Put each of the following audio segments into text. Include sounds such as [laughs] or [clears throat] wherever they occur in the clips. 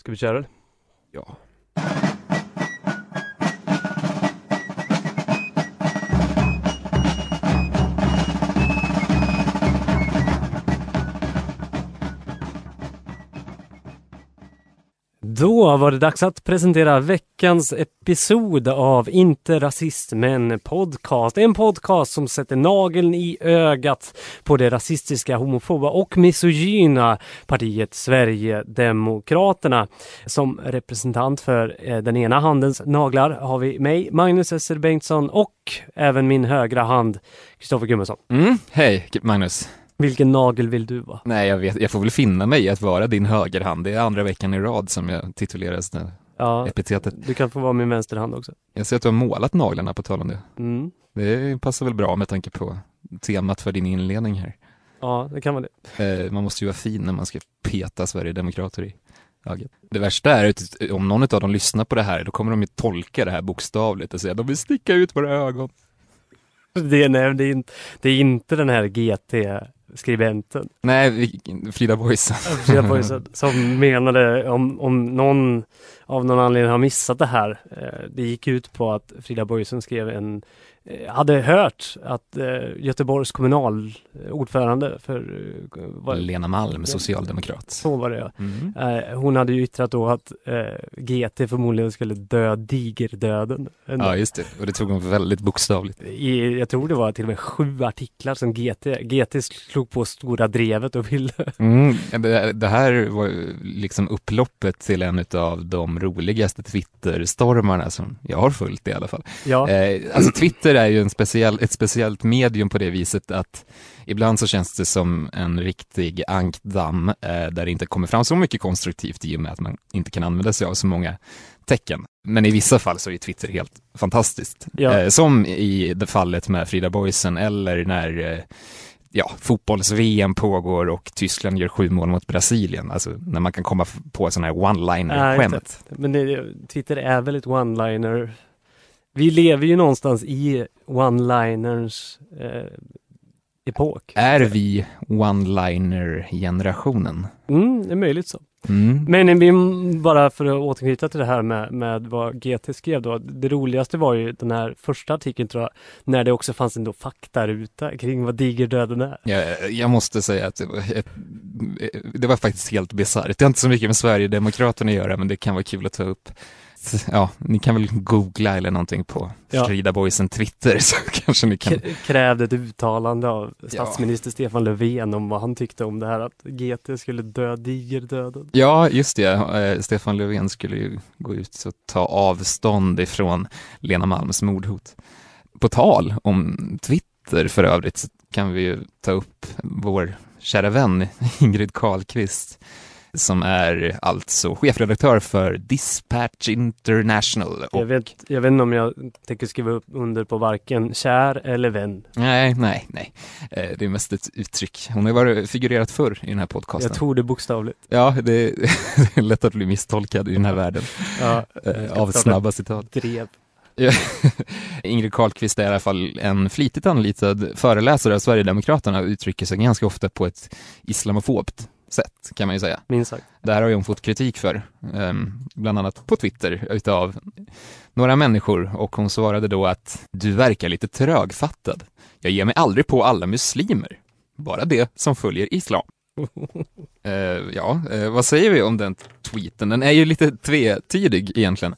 Ska vi köra det? Ja. Då var det dags att presentera veckans episod av Inte rasismen podcast. En podcast som sätter nageln i ögat på det rasistiska, homofoba och misogyna partiet Sverigedemokraterna. Som representant för eh, den ena handens naglar har vi mig, Magnus Esser Bengtsson och även min högra hand, Kristoffer Gummesson. Mm, hej Magnus. Vilken nagel vill du vara? Nej, jag, vet, jag får väl finna mig i att vara din högerhand. Det är andra veckan i rad som jag tituleras det Ja, epitetet. du kan få vara min vänsterhand också. Jag ser att du har målat naglarna på tal om det. Mm. Det passar väl bra med tanke på temat för din inledning här. Ja, det kan vara det. Eh, man måste ju vara fin när man ska peta Sverigedemokrater i ögat. Det värsta är att om någon av dem lyssnar på det här, då kommer de ju tolka det här bokstavligt och säga de vill sticka ut våra ögon. Det är, nej, det, är inte, det är inte den här GT-skribenten Nej, Frida Boisen. [laughs] Frida Boisen, som menade om, om någon av någon anledning har missat det här. Eh, det gick ut på att Frida Boisen skrev en hade hört att eh, Göteborgs kommunalordförande för eh, vad, Lena Malm, socialdemokrat. så var det. Mm. Eh, hon hade ju yttrat då att eh, GT förmodligen skulle dö digerdöden. En- Ja, just det. Och det tog hon väldigt bokstavligt. I, jag tror det var till och med sju artiklar som GT, GT slog på stora drevet och ville Mm, det, det här var liksom upploppet till en av de roligaste Twitter-stormarna som jag har följt i alla fall. Ja, Eh, alltså Twitter är ju en speciell, ett speciellt medium på det viset att ibland så känns det som en riktig ankdamm eh, där det inte kommer fram så mycket konstruktivt i och med att man inte kan använda sig av så många tecken. Men i vissa fall så är Twitter helt fantastiskt. Ja. Eh, som i det fallet med Frida Boisen eller när eh, ja, fotbolls-VM pågår och Tyskland gör sju mål mot Brasilien. Alltså när man kan komma på sådana här one-liner-skämt. men det, Twitter är väl ett one-liner. Vi lever ju någonstans i one-liners eh, epok. Är vi one-liner-generationen? Mm, det är möjligt så. Mm. Men vi, bara för att återknyta till det här med, med vad GT skrev då. Det roligaste var ju den här första artikeln tror jag, när det också fanns en då faktaruta kring vad digerdöden är. Jag, jag måste säga att det var, ett, det var faktiskt helt bisarrt. Det har inte så mycket med Sverigedemokraterna att göra, men det kan vara kul att ta upp. Ja, ni kan väl googla eller någonting på Ja. Frida Boisen Twitter [laughs] så kanske ni kan. K- krävde ett uttalande av statsminister Stefan Löfven om vad han tyckte om det här att GT skulle dö digerdöden. Ja, just det. Eh, Stefan Löfven skulle ju gå ut och ta avstånd ifrån Lena Malms mordhot. På tal om Twitter för övrigt så kan vi ju ta upp vår kära vän Ingrid Carlqvist som är alltså chefredaktör för Dispatch International. Och, Jag vet, jag vet inte om jag tänker skriva upp under på varken kär eller vän. Nej, nej, nej. Eh, Det är mest ett uttryck. Hon har varit figurerat förr i den här podcasten. Jag tror det bokstavligt. Ja, det är, [laughs] det är lätt att bli misstolkad i den här världen Ja, eh, av snabba citat. drev. [laughs] Ingrid Carlqvist är i alla fall en flitigt anlitad föreläsare av Sverigedemokraterna och uttrycker sig ganska ofta på ett islamofobt sätt kan man ju säga. Minst sagt. Det här har ju hon fått kritik för, ehm, bland annat på Twitter utav några människor och hon svarade då att du verkar lite trögfattad. Jag ger mig aldrig på alla muslimer, bara det som följer islam. [laughs] Eh, ja, eh, vad säger vi om den tweeten? Den är ju lite tvetydig egentligen.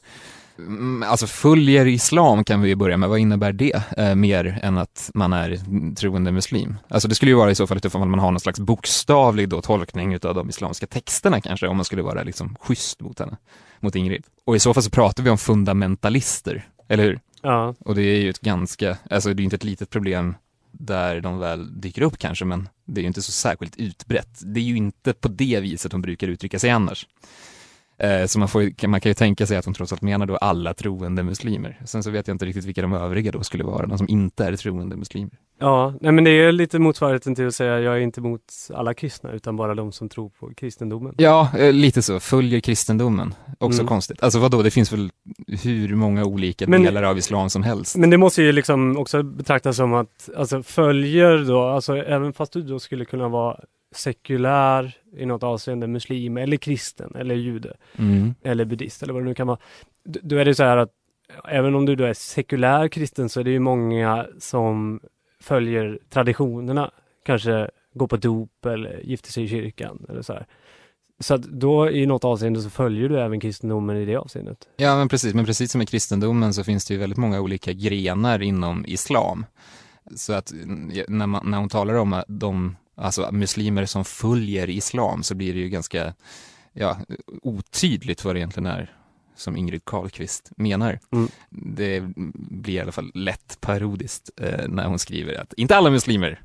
Mm, Alltså följer islam kan vi ju börja med, vad innebär det? Eh, mer än att man är troende muslim. Alltså det skulle ju vara i så fall ifall man har någon slags bokstavlig då tolkning utav de islamska texterna kanske, om man skulle vara liksom schysst mot henne, mot Ingrid. Och i så fall så pratar vi om fundamentalister, eller hur? Ja, Och det är ju ett ganska, alltså det är inte ett litet problem där de väl dyker upp kanske, men det är ju inte så särskilt utbrett. Det är ju inte på det viset de brukar uttrycka sig annars. Eh, Så man, får, man kan ju tänka sig att de trots allt menar då alla troende muslimer. Sen så vet jag inte riktigt vilka de övriga då skulle vara, de som inte är troende muslimer. ja. Nej, men det är lite motsvarigheten till att säga jag är inte emot alla kristna utan bara de som tror på kristendomen. Ja, eh, lite så. Följer kristendomen. Också Mm. konstigt. Alltså vadå, det finns väl hur många olika Men- delar av islam som helst. Men det måste ju liksom också betraktas som att, alltså följer då, alltså även fast du då skulle kunna vara sekulär i något avseende muslim eller kristen eller jude Mm. eller buddhist eller vad det nu kan vara. Då är det så här att även om du då är sekulär kristen så är det ju många som följer traditionerna. Kanske går på dop eller gifter sig i kyrkan eller så här. Så att då i något avseende så följer du även kristendomen i det avseendet. Ja, men precis. Men precis som i kristendomen så finns det ju väldigt många olika grenar inom islam. Så att när, man, när hon talar om de, alltså muslimer som följer islam så blir det ju ganska, ja, otydligt vad det egentligen är som Ingrid Carlqvist menar. Mm. Det blir i alla fall lätt parodiskt eh, när hon skriver att inte alla muslimer,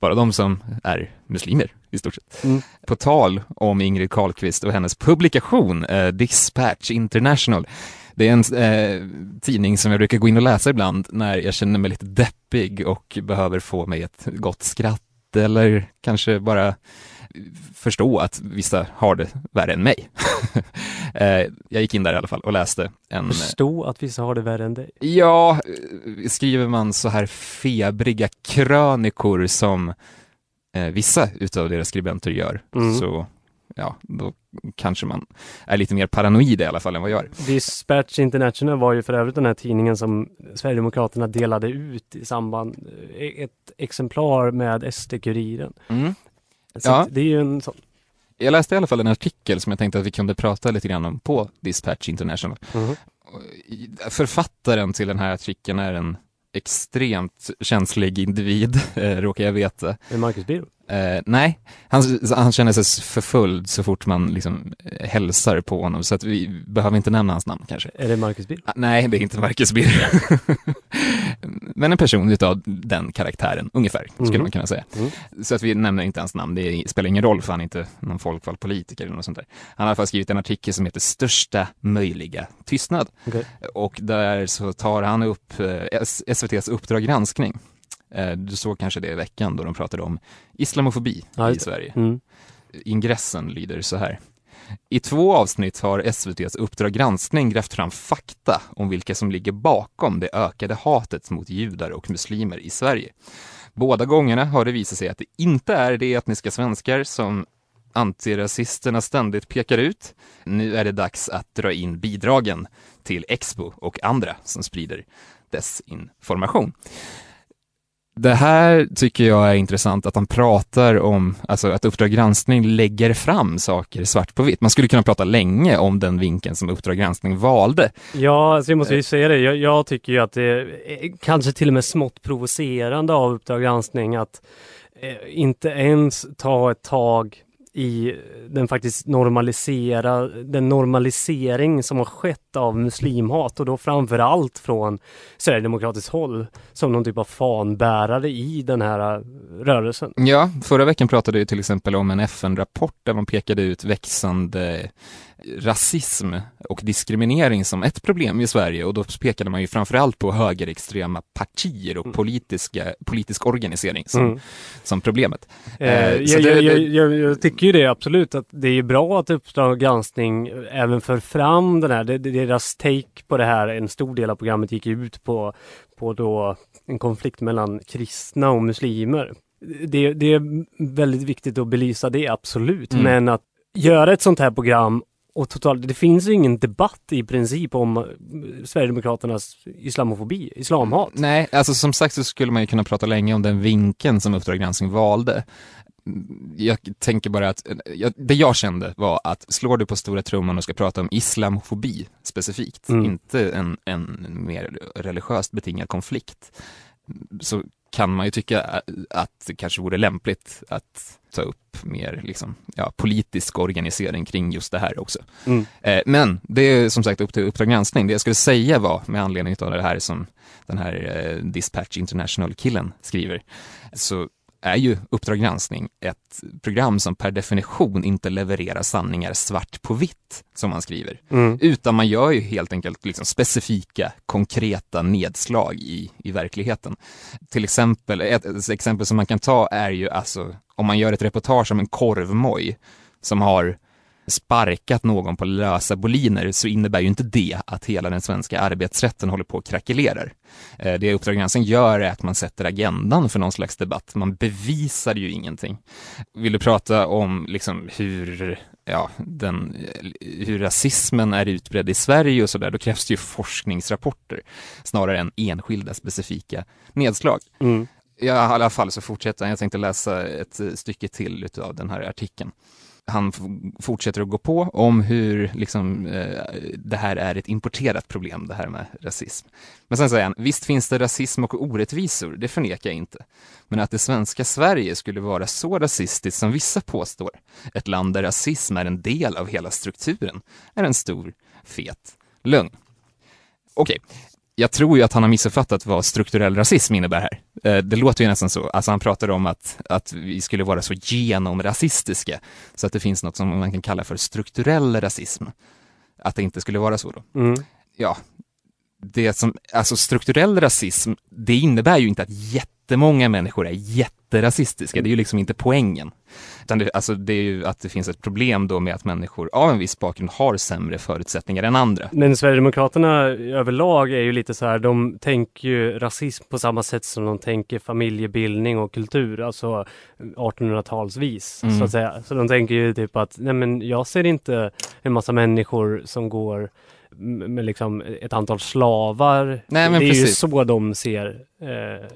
bara de som är muslimer i stort sett. Mm. På tal om Ingrid Carlqvist och hennes publikation eh, Dispatch International. Det är en eh, tidning som jag brukar gå in och läsa ibland när jag känner mig lite deppig och behöver få mig ett gott skratt eller kanske bara förstå att vissa har det värre än mig. [laughs] eh, jag gick in där i alla fall och läste en... Förstå att vissa har det värre än dig. Ja, eh, skriver man så här febriga krönikor som eh, vissa utav deras skribenter gör, Mm. så ja, då kanske man är lite mer paranoid i alla fall än vad jag är. Dispatch International var ju för övrigt den här tidningen som Sverigedemokraterna delade ut i samband, eh, ett exemplar med SD-Kuriren. Så Ja. det är ju en sån. Jag läste i alla fall en artikel som jag tänkte att vi kunde prata lite grann om på Dispatch International. Mhm. Författaren till den här artikeln är en extremt känslig individ, [laughs] eh, råkar jag veta. Marcus Birro. Eh, nej, han, han känner sig förföljd så fort man liksom eh, hälsar på honom, så att vi behöver inte nämna hans namn kanske. Är det Marcus Birro? Ah, nej, det är inte Marcus Birro. [laughs] Men en person utav den karaktären, ungefär, skulle Mhm. man kunna säga. Mm. Så att vi nämner inte hans namn, det spelar ingen roll för han är inte någon folkvald politiker eller något sånt där. Han har i alla fall skrivit en artikel som heter Största möjliga tystnad. Okej. Och där så tar han upp eh, SVTs Uppdrag granskning. Eh, Du såg kanske det i veckan då de pratade om islamofobi Ja, i. Sverige. Mm. Ingressen lyder så här. I två avsnitt har SVTs Uppdrag granskning grävt fram fakta om vilka som ligger bakom det ökade hatet mot judar och muslimer i Sverige. Båda gångerna har det visat sig att det inte är de etniska svenskar som antirasisterna ständigt pekar ut. Nu är det dags att dra in bidragen till Expo och andra som sprider desinformation. Det här tycker jag är intressant, att han pratar om, alltså att Uppdrag granskning lägger fram saker svart på vitt. Man skulle kunna prata länge om den vinkeln som Uppdrag granskning valde. Ja, alltså jag måste ju säga det. Jag, jag tycker ju att det är eh, kanske till och med smått provocerande av Uppdrag granskning att eh, inte ens ta ett tag i den faktiskt normalisera, den normalisering som har skett av muslimhat och då framför allt från Sverigedemokratiskt håll som någon typ av fanbärare i den här äh, rörelsen. Ja, förra veckan pratade vi till exempel om en FN-rapport där man pekade ut växande rasism och diskriminering som ett problem i Sverige och då pekade man ju framförallt på högerextrema partier och politiska, politisk organisering som, Mm. som problemet. Eh, Eh, jag, det- jag, jag, det- jag, jag tycker ju det absolut att det är bra att Uppdrag granskning även för fram den här, deras take på det här, en stor del av programmet gick ut på, på då en konflikt mellan kristna och muslimer. Det, det är väldigt viktigt att belysa det, absolut, Mm. men att göra ett sånt här program och totalt, det finns ju ingen debatt i princip om eh, Sverigedemokraternas islamofobi, islamhat. Nej, alltså som sagt så skulle man ju kunna prata länge om den vinkeln som Uppdrag granskning valde. Jag tänker bara att, jag, det jag kände var att slår du på stora trumman och ska prata om islamofobi specifikt, Mm. inte en, en mer religiöst betingad konflikt, så kan man ju tycka att det kanske vore lämpligt att ta upp mer liksom, ja, politisk organisering kring just det här också. Mm. Eh, Men det är som sagt upp till Uppdrag granskning. Det jag skulle säga var, med anledning av det här som den här eh, Dispatch International-killen skriver, så är ju Uppdrag granskning ett program som per definition inte levererar sanningar svart på vitt, som man skriver. Mm. Utan man gör ju helt enkelt liksom specifika, konkreta nedslag i, i verkligheten. Till exempel, ett, ett exempel som man kan ta är ju alltså, om man gör ett reportage om en korvmoj som har sparkat någon på lösa boliner så innebär ju inte det att hela den svenska arbetsrätten håller på att krackelerar. Eh, det Uppdrag granskning gör är att man sätter agendan för någon slags debatt. Man bevisar ju ingenting. Vill du prata om liksom hur, ja, den, hur rasismen är utbredd i Sverige och sådär, då krävs det ju forskningsrapporter snarare än enskilda specifika nedslag. Mm. Ja, i alla fall så fortsätter han. Jag tänkte läsa ett stycke till av den här artikeln han fortsätter att gå på om hur liksom, eh, det här är ett importerat problem, det här med rasism. Men sen säger han, visst finns det rasism och orättvisor, det förnekar jag inte. Men att det svenska Sverige skulle vara så rasistiskt som vissa påstår, ett land där rasism är en del av hela strukturen, är en stor, fet lögn. Okej, jag tror ju att han har missuppfattat vad strukturell rasism innebär här. Eh, det låter ju nästan så. Alltså han pratar om att, att vi skulle vara så genomrasistiska, så att det finns något som man kan kalla för strukturell rasism. Att det inte skulle vara så då. Mm. Ja, det som, alltså strukturell rasism, det innebär ju inte att jättemånga människor är jätterasistiska, det är ju liksom inte poängen. Utan det, alltså det är ju att det finns ett problem då med att människor av en viss bakgrund har sämre förutsättningar än andra. Men Sverigedemokraterna överlag är ju lite så här, de tänker ju rasism på samma sätt som de tänker familjebildning och kultur, alltså 1800-talsvis mm. så att säga. Så de tänker ju typ att, nej men jag ser inte en massa människor som går med liksom ett antal slavar. Nej, det är precis. ju så de ser eh,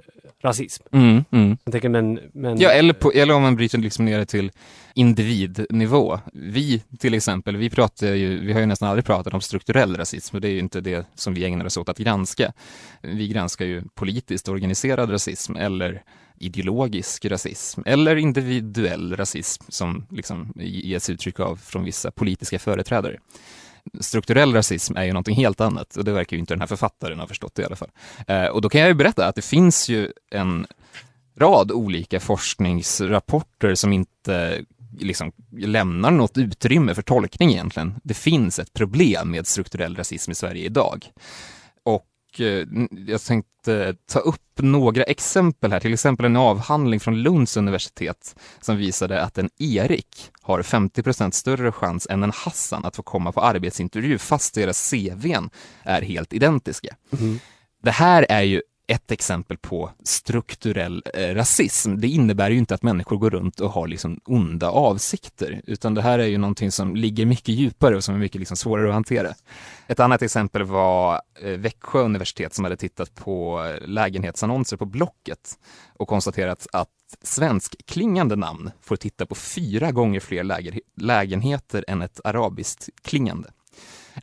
rasism. Mm, mm. Jag tänker, men, men... Ja, eller, på, eller om man bryter liksom ner det till individnivå. Vi till exempel, vi pratar ju, vi har ju nästan aldrig pratat om strukturell rasism och det är ju inte det som vi ägnar oss åt att granska. Vi granskar ju politiskt organiserad rasism eller ideologisk rasism eller individuell rasism som liksom ges uttryck av från vissa politiska företrädare strukturell rasism är ju någonting helt annat och det verkar ju inte den här författaren ha förstått i alla fall. Eh, och då kan jag ju berätta att det finns ju en rad olika forskningsrapporter som inte liksom lämnar något utrymme för tolkning egentligen. Det finns ett problem med strukturell rasism i Sverige idag. Och jag tänkte ta upp några exempel här, till exempel en avhandling från Lunds universitet som visade att en Erik har 50% större chans än en Hassan att få komma på arbetsintervju fast deras CVn är helt identiska. Mm. Det här är ju ett exempel på strukturell eh, rasism. Det innebär ju inte att människor går runt och har liksom onda avsikter, utan det här är ju någonting som ligger mycket djupare och som är mycket liksom svårare att hantera. Ett annat exempel var eh, Växjö universitet som hade tittat på eh, lägenhetsannonser på Blocket och konstaterat att svenskklingande namn får titta på fyra gånger fler lägenheter än ett arabiskt klingande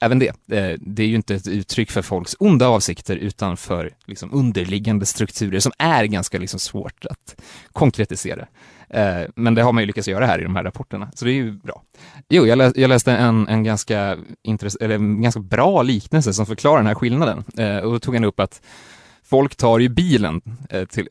även det, eh, det är ju inte ett uttryck för folks onda avsikter utan för liksom underliggande strukturer som är ganska liksom svårt att konkretisera. Eh, men det har man ju lyckats göra här i de här rapporterna, så det är ju bra. Jo, jag, läste en, en, ganska eller en ganska bra liknelse som förklarar den här skillnaden. Eh, och då tog han upp att folk tar ju bilen till,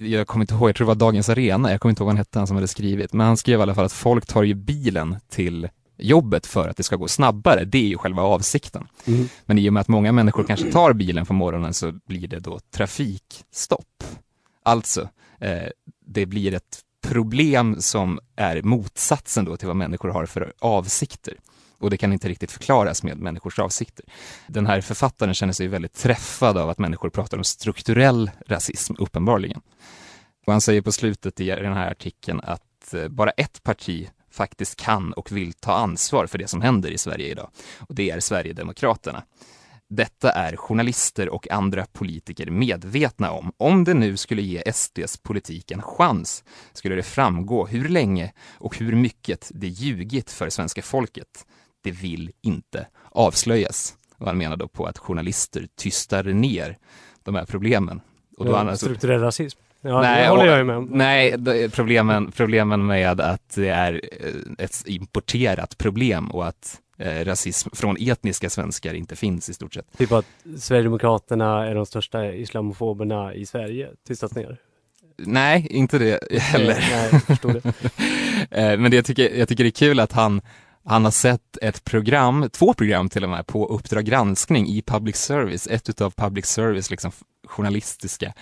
jag kommer inte ihåg, jag tror det var Dagens Arena, jag kommer inte ihåg vad han hette, han som hade skrivit, men han skrev i alla fall att folk tar ju bilen till jobbet för att det ska gå snabbare, det är ju själva avsikten. Mm. Men i och med att många människor kanske tar bilen på morgonen så blir det då trafikstopp. Alltså, eh, det blir ett problem som är motsatsen då till vad människor har för avsikter. Och det kan inte riktigt förklaras med människors avsikter. Den här författaren känner sig väldigt träffad av att människor pratar om strukturell rasism, uppenbarligen. Och han säger på slutet i den här artikeln att eh, bara ett parti faktiskt kan och vill ta ansvar för det som händer i Sverige idag. Och det är Sverigedemokraterna. Detta är journalister och andra politiker medvetna om. Om det nu skulle ge SDs politik en chans skulle det framgå hur länge och hur mycket det ljugit för svenska folket. Det vill inte avslöjas. Och han menar då på att journalister tystar ner de här problemen. Och då ja, strukturell rasism. Ja, nej, det håller jag med om. Nej, problemen, problemen med att det är eh, ett importerat problem och att eh, rasism från etniska svenskar inte finns i stort sett. Typ att Sverigedemokraterna är de största islamofoberna i Sverige, tystas ner? Nej, inte det heller. Nej, förstår det. [laughs] Eh, men det jag, tycker, jag tycker det är kul att han han har sett ett program, två program till och med, på Uppdrag granskning i public service, ett utav public service liksom journalistiska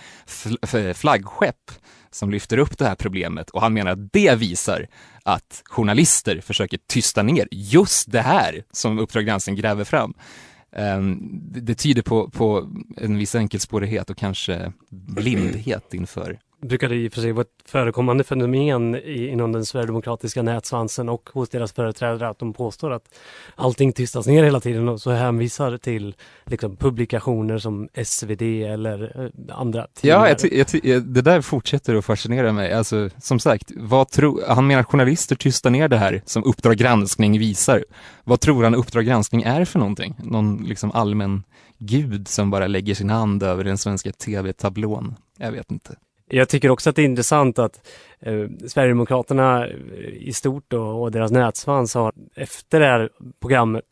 flaggskepp som lyfter upp det här problemet och han menar att det visar att journalister försöker tysta ner just det här som Uppdrag granskning gräver fram. Ehm, det tyder på, på en viss enkelspårighet och kanske blindhet inför brukar det i och för sig vara ett förekommande fenomen i, inom den sverigedemokratiska nätsvansen och hos deras företrädare att de påstår att allting tystas ner hela tiden och så hänvisar till liksom, publikationer som SvD eller eh, andra tidningar. Ja, jag jag det där fortsätter att fascinera mig. Alltså, som sagt, vad tro, han menar att journalister tystar ner det här som Uppdrag granskning visar. Vad tror han Uppdrag granskning är för någonting? Någon liksom allmän gud som bara lägger sin hand över den svenska tv-tablån? Jag vet inte. Jag tycker också att det är intressant att eh, Sverigedemokraterna i stort och, och deras nätsvans har efter det här programmet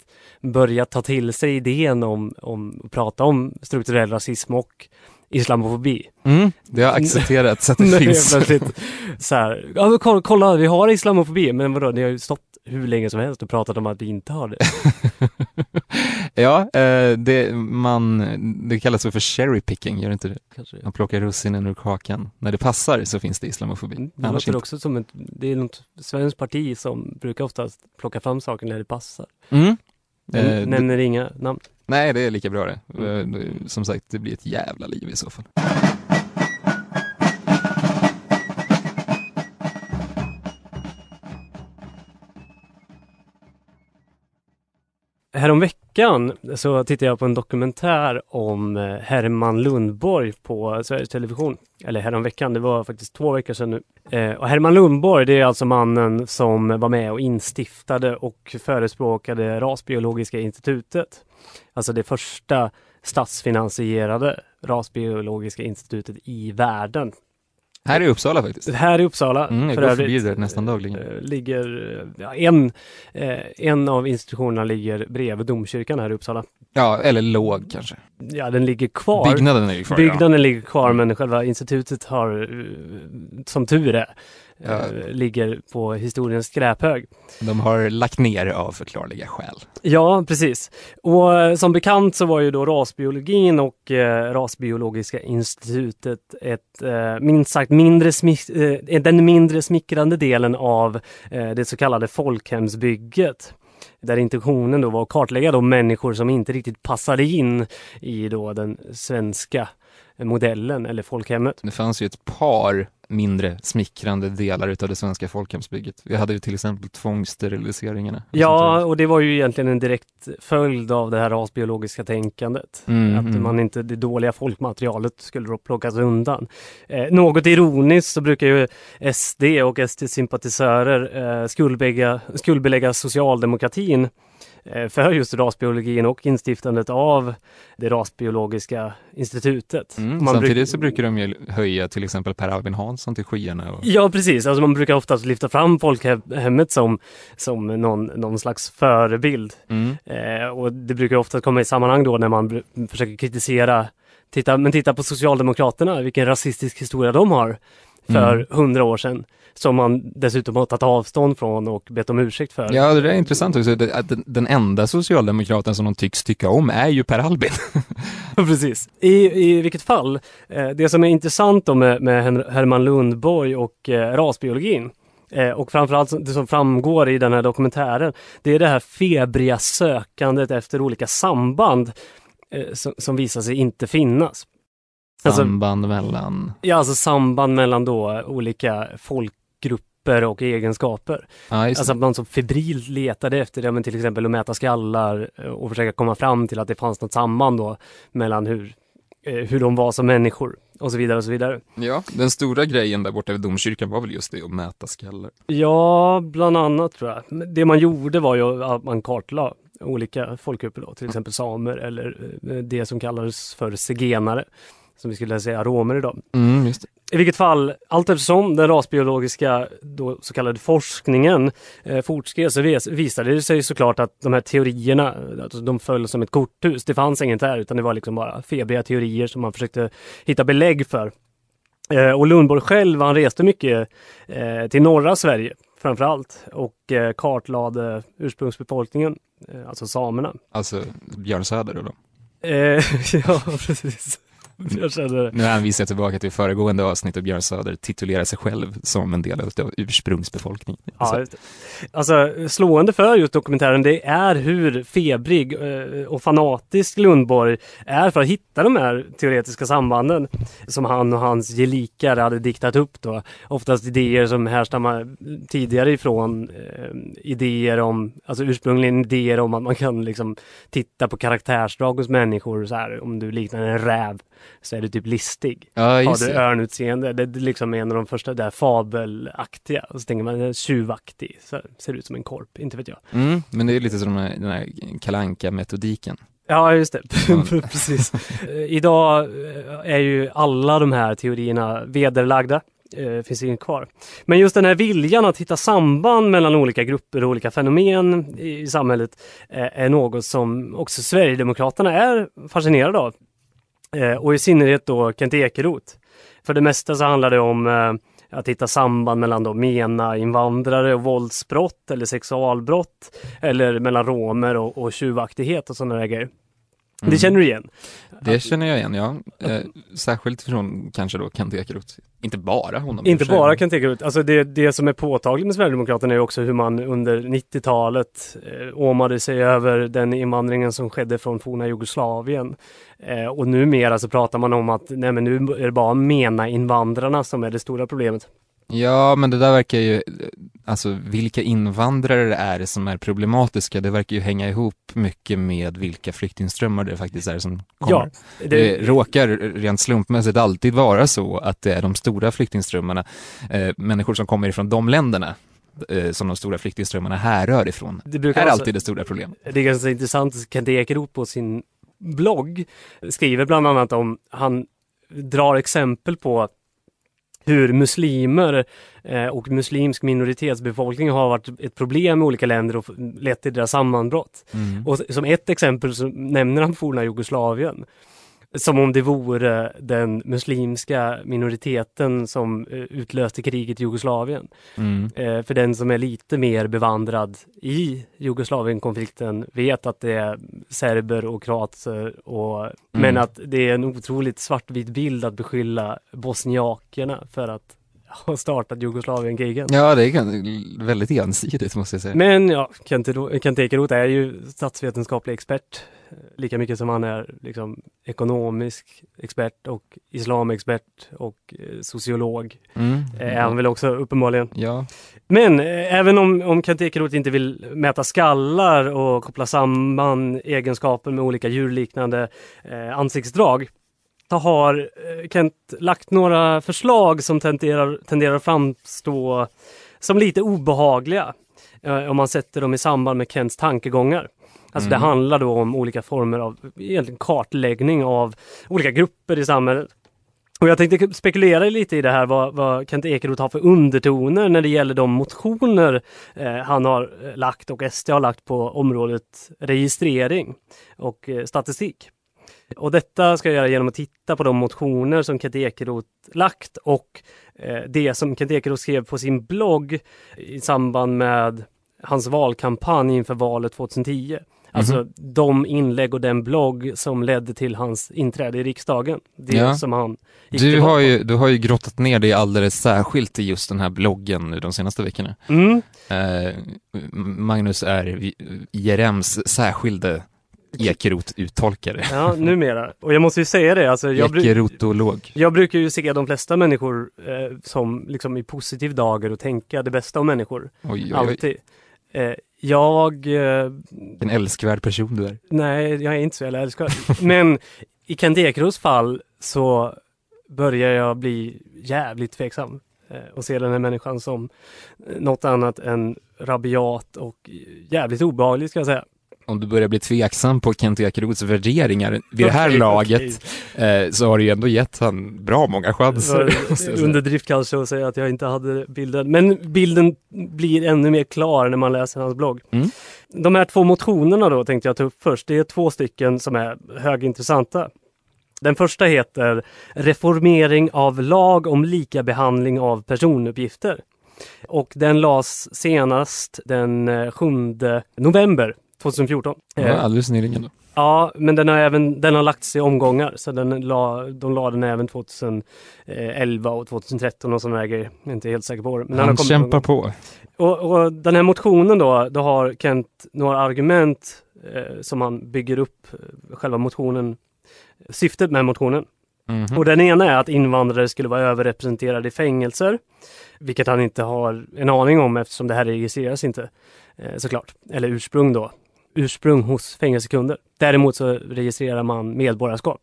börjat ta till sig idén om, om att prata om strukturell rasism och islamofobi. Mm, det har accepterats att det [laughs] finns. så här, ja, kolla, kolla, vi har islamofobi, men vadå, ni har ju stått hur länge som helst och pratat om att vi inte har det. [laughs] ja, eh, det, man, det kallas för cherry picking, gör det inte det? Kanske. Man plockar russinen ur kakan. När det passar så finns det islamofobi. Mm, det låter inte. också som ett, det är något svenskt parti som brukar oftast plocka fram saker när det passar. Mm. Eh, nämner inga namn. Nej, det är lika bra det. Mm. Eh, som sagt, det blir ett jävla liv i så fall. Häromveckan så tittade jag på en dokumentär om eh, Herman Lundborg på Sveriges Television. Eller häromveckan, det var faktiskt två veckor sedan nu. Eh, och Herman Lundborg, det är alltså mannen som var med och instiftade och förespråkade Rasbiologiska institutet. Alltså det första statsfinansierade rasbiologiska institutet i världen. Här i Uppsala faktiskt. Här i Uppsala. Mm, jag går förbi där nästan dagligen. Eh, ligger, ja, en, eh, en av institutionerna ligger bredvid domkyrkan här i Uppsala. Ja, eller låg kanske. Ja, den ligger kvar. Byggnaden är kvar. Byggnaden ja. ligger kvar, men själva institutet har, eh, som tur är, ja. äh, ligger på historiens skräphög. De har lagt ner av förklarliga skäl. Ja, precis. Och äh, som bekant så var ju då rasbiologin och äh, Rasbiologiska institutet ett minst sagt mindre den mindre smickrande delen av det så kallade folkhemsbygget där intentionen då var att kartlägga de människor som inte riktigt passade in i då den svenska modellen eller folkhemmet. Det fanns ju ett par mindre smickrande delar utav det svenska folkhemsbygget. Vi hade ju till exempel tvångssteriliseringarna. Ja, och det var ju egentligen en direkt följd av det här rasbiologiska tänkandet. Mm, att mm. man inte, det dåliga folkmaterialet skulle då plockas undan. Eh, något ironiskt så brukar ju SD och SD-sympatisörer eh, skuldbelägga, skuldbelägga socialdemokratin för just rasbiologin och instiftandet av det rasbiologiska institutet. Mm, samtidigt bruk så brukar de ju höja till exempel Per Albin Hansson till skyarna. Och... Ja precis, alltså man brukar oftast lyfta fram folkhemmet som, som någon, någon slags förebild. Mm. Eh, och det brukar ofta komma i sammanhang då när man försöker kritisera Titta, men titta på Socialdemokraterna, vilken rasistisk historia de har för mm. hundra mm. år sedan som man dessutom har tagit avstånd från och bett om ursäkt för. Ja, det är intressant också, att den enda socialdemokraten som de tycks tycka om är ju Per Albin. [laughs] Precis. I, I vilket fall, eh, det som är intressant då med, med Herman Lundborg och eh, rasbiologin eh, och framförallt det som framgår i den här dokumentären, det är det här febriga sökandet efter olika samband som, som visar sig inte finnas. Alltså- samband alltså, mellan? Ja, alltså samband mellan då olika folk grupper och egenskaper. Ah, alltså att man så febrilt letade efter det, men till exempel att mäta skallar eh, och försöka komma fram till att det fanns något samband då mellan hur, eh, hur de var som människor och så vidare och så vidare. Ja, den stora grejen där borta vid domkyrkan var väl just det att mäta skallar? Ja, bland annat tror jag. Det man gjorde var ju att man kartlade olika folkgrupper då, till exempel samer eller eh, det som kallades för zigenare som vi skulle säga romer idag. Mm, I vilket fall, allt eftersom den rasbiologiska då, så kallade forskningen eh, fortskred så visade det sig såklart att de här teorierna, alltså, de föll som ett korthus. Det fanns inget där utan det var liksom bara febriga teorier som man försökte hitta belägg för. Eh, och Lundborg själv, han reste mycket eh, till norra Sverige framförallt och eh, kartlade ursprungsbefolkningen, eh, alltså samerna. Alltså Björn Söder då? Eh, [laughs] ja, precis. [laughs] Jag känner. Nu hänvisar jag tillbaka till föregående avsnitt och Björn Söder titulerar sig själv som en del av ursprungsbefolkningen. Ja. Alltså slående för just dokumentären det är hur febrig eh, och fanatisk Lundborg är för att hitta de här teoretiska sambanden som han och hans gelikar hade diktat upp då. Oftast idéer som härstammar tidigare ifrån eh, idéer om, alltså ursprungligen idéer om att man kan liksom titta på karaktärsdrag hos människor så här, om du liknar en räv så är du typ listig. ja, Har du örnutseende? Det är liksom en av de första där fabelaktiga. Och så tänker man, tjuvaktig. Så ser ut som en korp, inte vet jag. Mm, men det är lite som den här, kalanka metodiken Ja, just det. [laughs] Precis. Eh, Idag eh, är ju alla de här teorierna vederlagda. Eh, finns inget kvar. Men just den här viljan att hitta samband mellan olika grupper och olika fenomen i samhället eh, är något som också Sverigedemokraterna är fascinerade av. Eh, och i synnerhet då Kent Ekeroth. För det mesta så handlar det om eh, att hitta samband mellan då MENA-invandrare och våldsbrott eller sexualbrott eller mellan romer och, och tjuvaktighet och sådana grejer grejer. Det Mm. känner du igen? Det känner jag igen, ja. Eh, särskilt från kanske då Kent Ekeroth. Inte bara honom. Inte bara Kent Ekeroth. Alltså det, det som är påtagligt med Sverigedemokraterna är också hur man under 90-talet eh, åmade sig över den invandringen som skedde från forna Jugoslavien. Eh, och numera så pratar man om att nej men nu är det bara MENA-invandrarna som är det stora problemet. Ja, men det där verkar ju, alltså vilka invandrare det är som är problematiska, det verkar ju hänga ihop mycket med vilka flyktingströmmar det faktiskt är som kommer. Ja, Det råkar rent slumpmässigt alltid vara så att det är de stora flyktingströmmarna, eh, människor som kommer ifrån de länderna, eh, som de stora flyktingströmmarna härrör ifrån, det brukar är alltid det stora problemet. Det är ganska intressant, Kent Ekeroth på sin blogg skriver bland annat om, han drar exempel på hur muslimer eh, och muslimsk minoritetsbefolkning har varit ett problem i olika länder och lett till deras sammanbrott. Mm. Och som ett exempel så nämner han forna Jugoslavien. Som om det vore den muslimska minoriteten som eh, utlöste kriget i Jugoslavien. Mm. Eh, för den som är lite mer bevandrad i Jugoslavien-konflikten vet att det är serber och kroater och men att det är en otroligt svartvit bild att beskylla bosniakerna för att ha startat Jugoslavienkrigen. Ja, det är väldigt ensidigt måste jag säga. Men ja, Kent Kent Ekeroth är ju statsvetenskaplig expert. Lika mycket som han är liksom ekonomisk expert och islamexpert och eh, sociolog. Mm. Eh, Är han väl också uppenbarligen. Ja, Men eh, även om, om Kent Ekeroth inte vill mäta skallar och koppla samman egenskaper med olika djurliknande eh, ansiktsdrag så har eh, Kent lagt några förslag som tenderar, tenderar att framstå som lite obehagliga eh, om man sätter dem i samband med Kents tankegångar. Alltså det Mm. handlar då om olika former av egentligen kartläggning av olika grupper i samhället. Och jag tänkte spekulera lite i det här vad, vad Kent Ekeroth har för undertoner när det gäller de motioner eh, han har eh, lagt och SD har lagt på området registrering och eh, statistik. Och detta ska jag göra genom att titta på de motioner som Kent Ekeroth lagt och eh, det som Kent Ekeroth skrev på sin blogg i samband med hans valkampanj inför valet 2010. Alltså de inlägg och den blogg som ledde till hans inträde i riksdagen. Det Ja. som han du har, ju, du har ju grottat ner dig alldeles särskilt i just den här bloggen nu de senaste veckorna. Mm. Eh, Magnus är IRMs särskilde Ekeroth-uttolkare. Ja, numera. Och jag måste ju säga det, alltså jag, bru- jag brukar ju se de flesta människor eh, som liksom i positiv dager och tänka det bästa om människor. Oj, oj, oj. Alltid. Eh, jag, eh, En älskvärd person du är. nej, jag är inte så jävla älskvärd. Men i Kent Ekeroths fall så börjar jag bli jävligt tveksam eh, och se den här människan som något annat än rabiat och jävligt obehaglig ska jag säga. Om du börjar bli tveksam på Kent Ekeroths värderingar vid det här laget okej. eh, så har du ju ändå gett han bra många chanser. [laughs] underdrift kanske att säga att jag inte hade bilden. Men bilden blir ännu mer klar när man läser hans blogg. Mm. De här två motionerna då tänkte jag ta upp först. Det är två stycken som är högintressanta. Den första heter Reformering av lag om lika behandling av personuppgifter. Och den lades senast den eh, 7 november 2014. Ja, Eh, alldeles nyligen då. Ja, men den har även den har lagts i omgångar. Så den la, de la den även 2011 och 2013 och sådana grejer. Jag är inte helt säker på det. Men Han kämpar på. Och, och den här motionen då, då har Kent några argument eh, som han bygger upp eh, själva motionen, syftet med motionen. Mhm. Och den ena är att invandrare skulle vara överrepresenterade i fängelser. Vilket han inte har en aning om eftersom det här registreras inte eh, såklart. Eller ursprung då. Ursprung hos fängelsekunder. Däremot så registrerar man medborgarskap.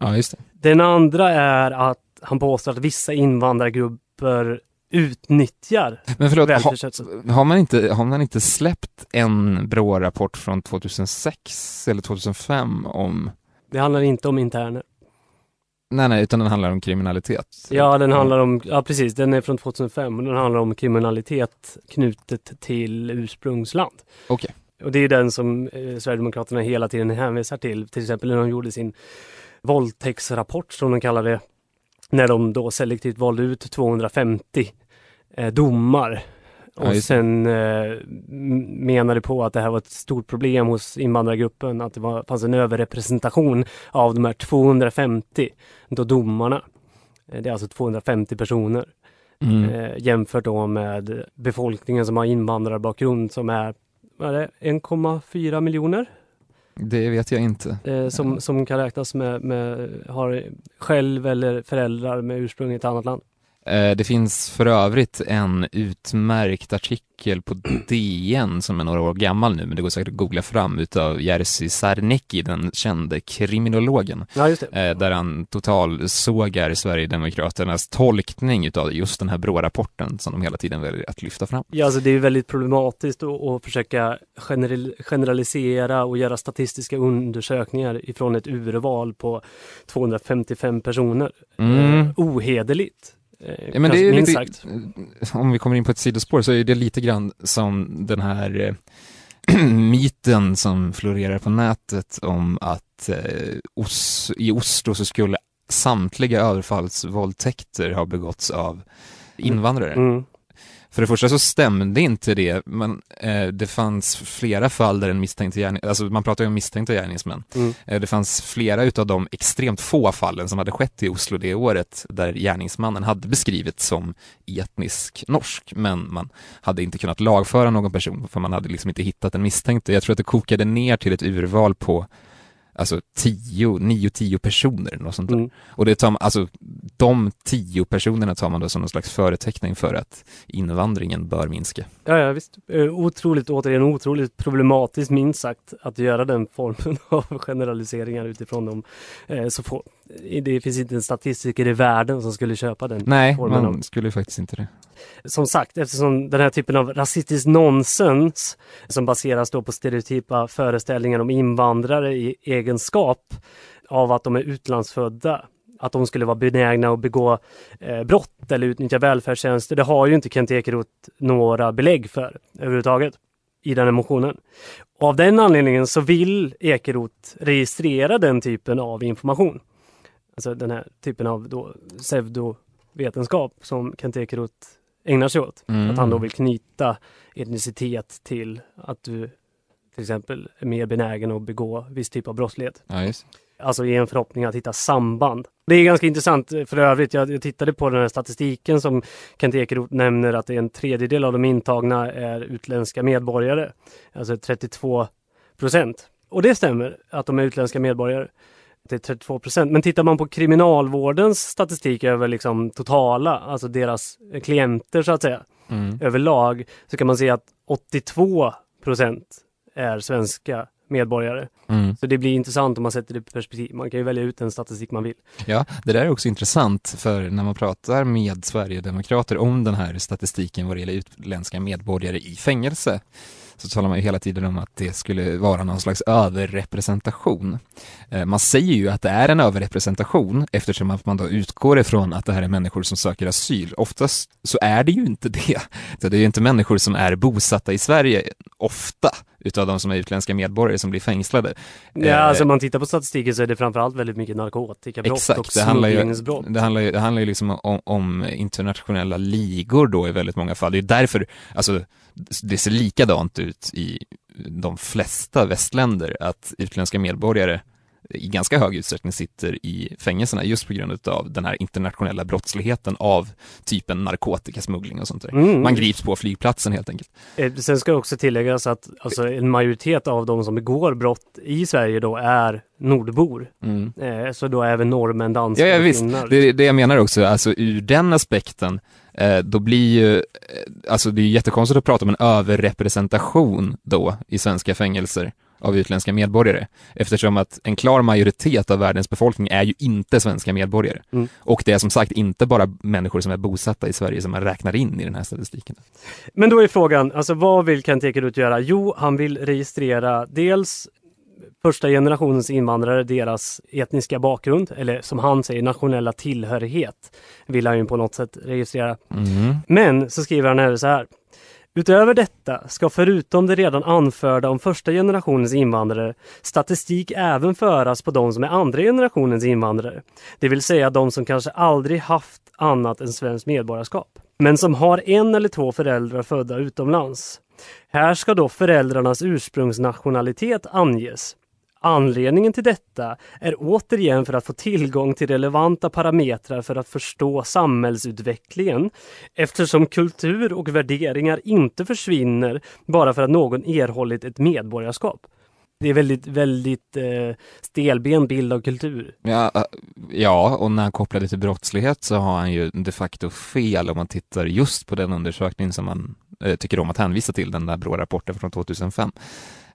Ja, just det. Den andra är att han påstår att vissa invandrargrupper utnyttjar Men förlåt, ha, välfärdsstaten. har, man inte, har man inte släppt en BRÅ-rapport från 2006 eller 2005 om, Det handlar inte om interner. nej nej, utan den handlar om kriminalitet? Ja, den handlar om, ja precis, den är från 2005 och den handlar om kriminalitet knutet till ursprungsland. Okej. Och det är den som eh, Sverigedemokraterna hela tiden hänvisar till, till exempel när de gjorde sin våldtäktsrapport som de kallar det. När de då selektivt valde ut 250 eh, domar och sen eh, menade på att det här var ett stort problem hos invandrargruppen, att det var, fanns en överrepresentation av de här 250 då domarna. Eh, Det är alltså 250 personer Mm. eh, jämfört då med befolkningen som har invandrarbakgrund som är, vad är det, 1,4 miljoner Det vet jag inte. eh, som, som kan räknas med, med, har själv eller föräldrar med ursprung i ett annat land. Eh, Det finns för övrigt en utmärkt artikel på DN som är några år gammal nu, men det går säkert att googla fram utav Jerzy Sarnecki, den kände kriminologen, Ja, eh, där han totalsågar Sverigedemokraternas tolkning utav just den här BRÅ-rapporten som de hela tiden väljer att lyfta fram. Ja, alltså det är väldigt problematiskt att, försöka general, generalisera och göra statistiska undersökningar ifrån ett urval på 255 personer. Mm. Eh, ohederligt. Eh, Ja, men det är minst lite, sagt. [laughs] om vi kommer in på ett sidospår så är det lite grann som den här eh, [clears throat] myten som florerar på nätet om att eh, Os i Oslo så skulle samtliga överfallsvåldtäkter ha begåtts av invandrare. Mm. För det första så stämde inte det, men eh, det fanns flera fall där en misstänkt gärning, alltså man pratar ju om misstänkta gärningsmän. Mm. Eh, det fanns flera utav de extremt få fallen som hade skett i Oslo det året där gärningsmannen hade beskrivits som etnisk norsk, men man hade inte kunnat lagföra någon person för man hade liksom inte hittat en misstänkte. Jag tror att det kokade ner till ett urval på alltså tio, nio, tio personer, något sånt där. Mm. Och det tar man, alltså de tio personerna tar man då som någon slags företeckning för att invandringen bör minska. Ja, ja visst. Eh, Otroligt, återigen otroligt problematiskt minst sagt att göra den formen [laughs] av generaliseringar utifrån dem. Eh, så få. Det finns inte en statistiker i världen som skulle köpa den Nej, formen man av skulle faktiskt inte det. som sagt, eftersom den här typen av rasistisk nonsens som baseras då på stereotypa föreställningar om invandrare i egenskap av att de är utlandsfödda, att de skulle vara benägna att begå eh, brott eller utnyttja välfärdstjänster. Det har ju inte Kent Ekeroth några belägg för överhuvudtaget i den här motionen. Och av den anledningen så vill Ekeroth registrera den typen av information. Alltså den här typen av då pseudovetenskap som Kent Ekeroth ägnar sig åt. Mm. Att han då vill knyta etnicitet till att du till exempel är mer benägen att begå viss typ av brottslighet. Ja. Alltså i en förhoppning att hitta samband. Det är ganska intressant eh, för övrigt. Jag, tittade på den här statistiken som Kent Ekeroth nämner att en tredjedel av de intagna är utländska medborgare. Alltså 32 procent. Och det stämmer att de är utländska medborgare. Det är 32 procent. Men tittar man på kriminalvårdens statistik över liksom totala, alltså deras klienter så att säga, Mm. överlag, så kan man se att 82 procent är svenska medborgare. Mm. Så det blir intressant om man sätter det i perspektiv. Man kan ju välja ut den statistik man vill. Ja, det där är också intressant för när man pratar med Sverigedemokrater om den här statistiken vad det gäller utländska medborgare i fängelse så talar man ju hela tiden om att det skulle vara någon slags överrepresentation. Eh, man säger ju att det är en överrepresentation eftersom att man då utgår ifrån att det här är människor som söker asyl. Oftast så är det ju inte det. Så det är ju inte människor som är bosatta i Sverige ofta, utav de som är utländska medborgare som blir fängslade. Ja, Eh, alltså om man tittar på statistiken så är det framförallt väldigt mycket narkotikabrott och Exakt, det handlar, ju, smugglingsbrott. det, handlar ju, det handlar ju liksom om, om internationella ligor då i väldigt många fall. Det är därför, alltså det ser likadant ut i de flesta västländer att utländska medborgare i ganska hög utsträckning sitter i fängelserna just på grund av den här internationella brottsligheten av typen narkotikasmuggling och sånt där. Mm. Man grips på flygplatsen helt enkelt. Eh, Sen ska också tilläggas att alltså, en majoritet av de som begår brott i Sverige då är nordbor. Eh, så då även norrmän, danskar Ja, ja och visst, finnar. det är det jag menar också, alltså ur den aspekten, eh, då blir ju, alltså det är jättekonstigt att prata om en överrepresentation då i svenska fängelser av utländska medborgare, eftersom att en klar majoritet av världens befolkning är ju inte svenska medborgare. Mm. Och det är som sagt inte bara människor som är bosatta i Sverige som man räknar in i den här statistiken. Men då är frågan, alltså vad vill Kent Ekeroth göra? Jo, han vill registrera dels första generationens invandrare, deras etniska bakgrund, eller som han säger nationella tillhörighet, vill han ju på något sätt registrera. Mm. Men så skriver han även så här. Utöver detta ska förutom det redan anförda om första generationens invandrare statistik även föras på de som är andra generationens invandrare. Det vill säga de som kanske aldrig haft annat än svenskt medborgarskap. Men som har en eller två föräldrar födda utomlands. Här ska då föräldrarnas ursprungsnationalitet anges. Anledningen till detta är återigen för att få tillgång till relevanta parametrar för att förstå samhällsutvecklingen eftersom kultur och värderingar inte försvinner bara för att någon erhållit ett medborgarskap. Det är väldigt, väldigt eh, stelbent bild av kultur. Ja, eh, ja, och när han kopplar det till brottslighet så har han ju de facto fel om man tittar just på den undersökning som man eh, tycker om att hänvisa till, den där BRÅ-rapporten från 2005,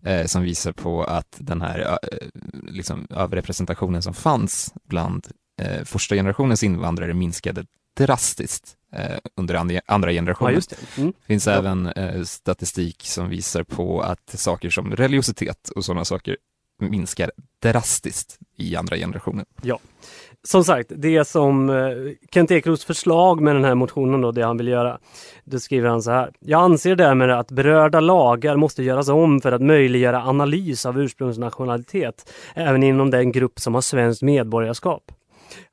eh, som visar på att den här eh, liksom, överrepresentationen som fanns bland eh, första generationens invandrare minskade drastiskt eh, under andra, Ja, generationen. just det. Mm. finns Ja. även eh, statistik som visar på att saker som religiositet och sådana saker minskar drastiskt i andra generationen. Som sagt, det som eh, Kent Ekeroths förslag med den här motionen då, det han vill göra. Då skriver han så här. Jag anser därmed att berörda lagar måste göras om för att möjliggöra analys av ursprungsnationalitet även inom den grupp som har svenskt medborgarskap.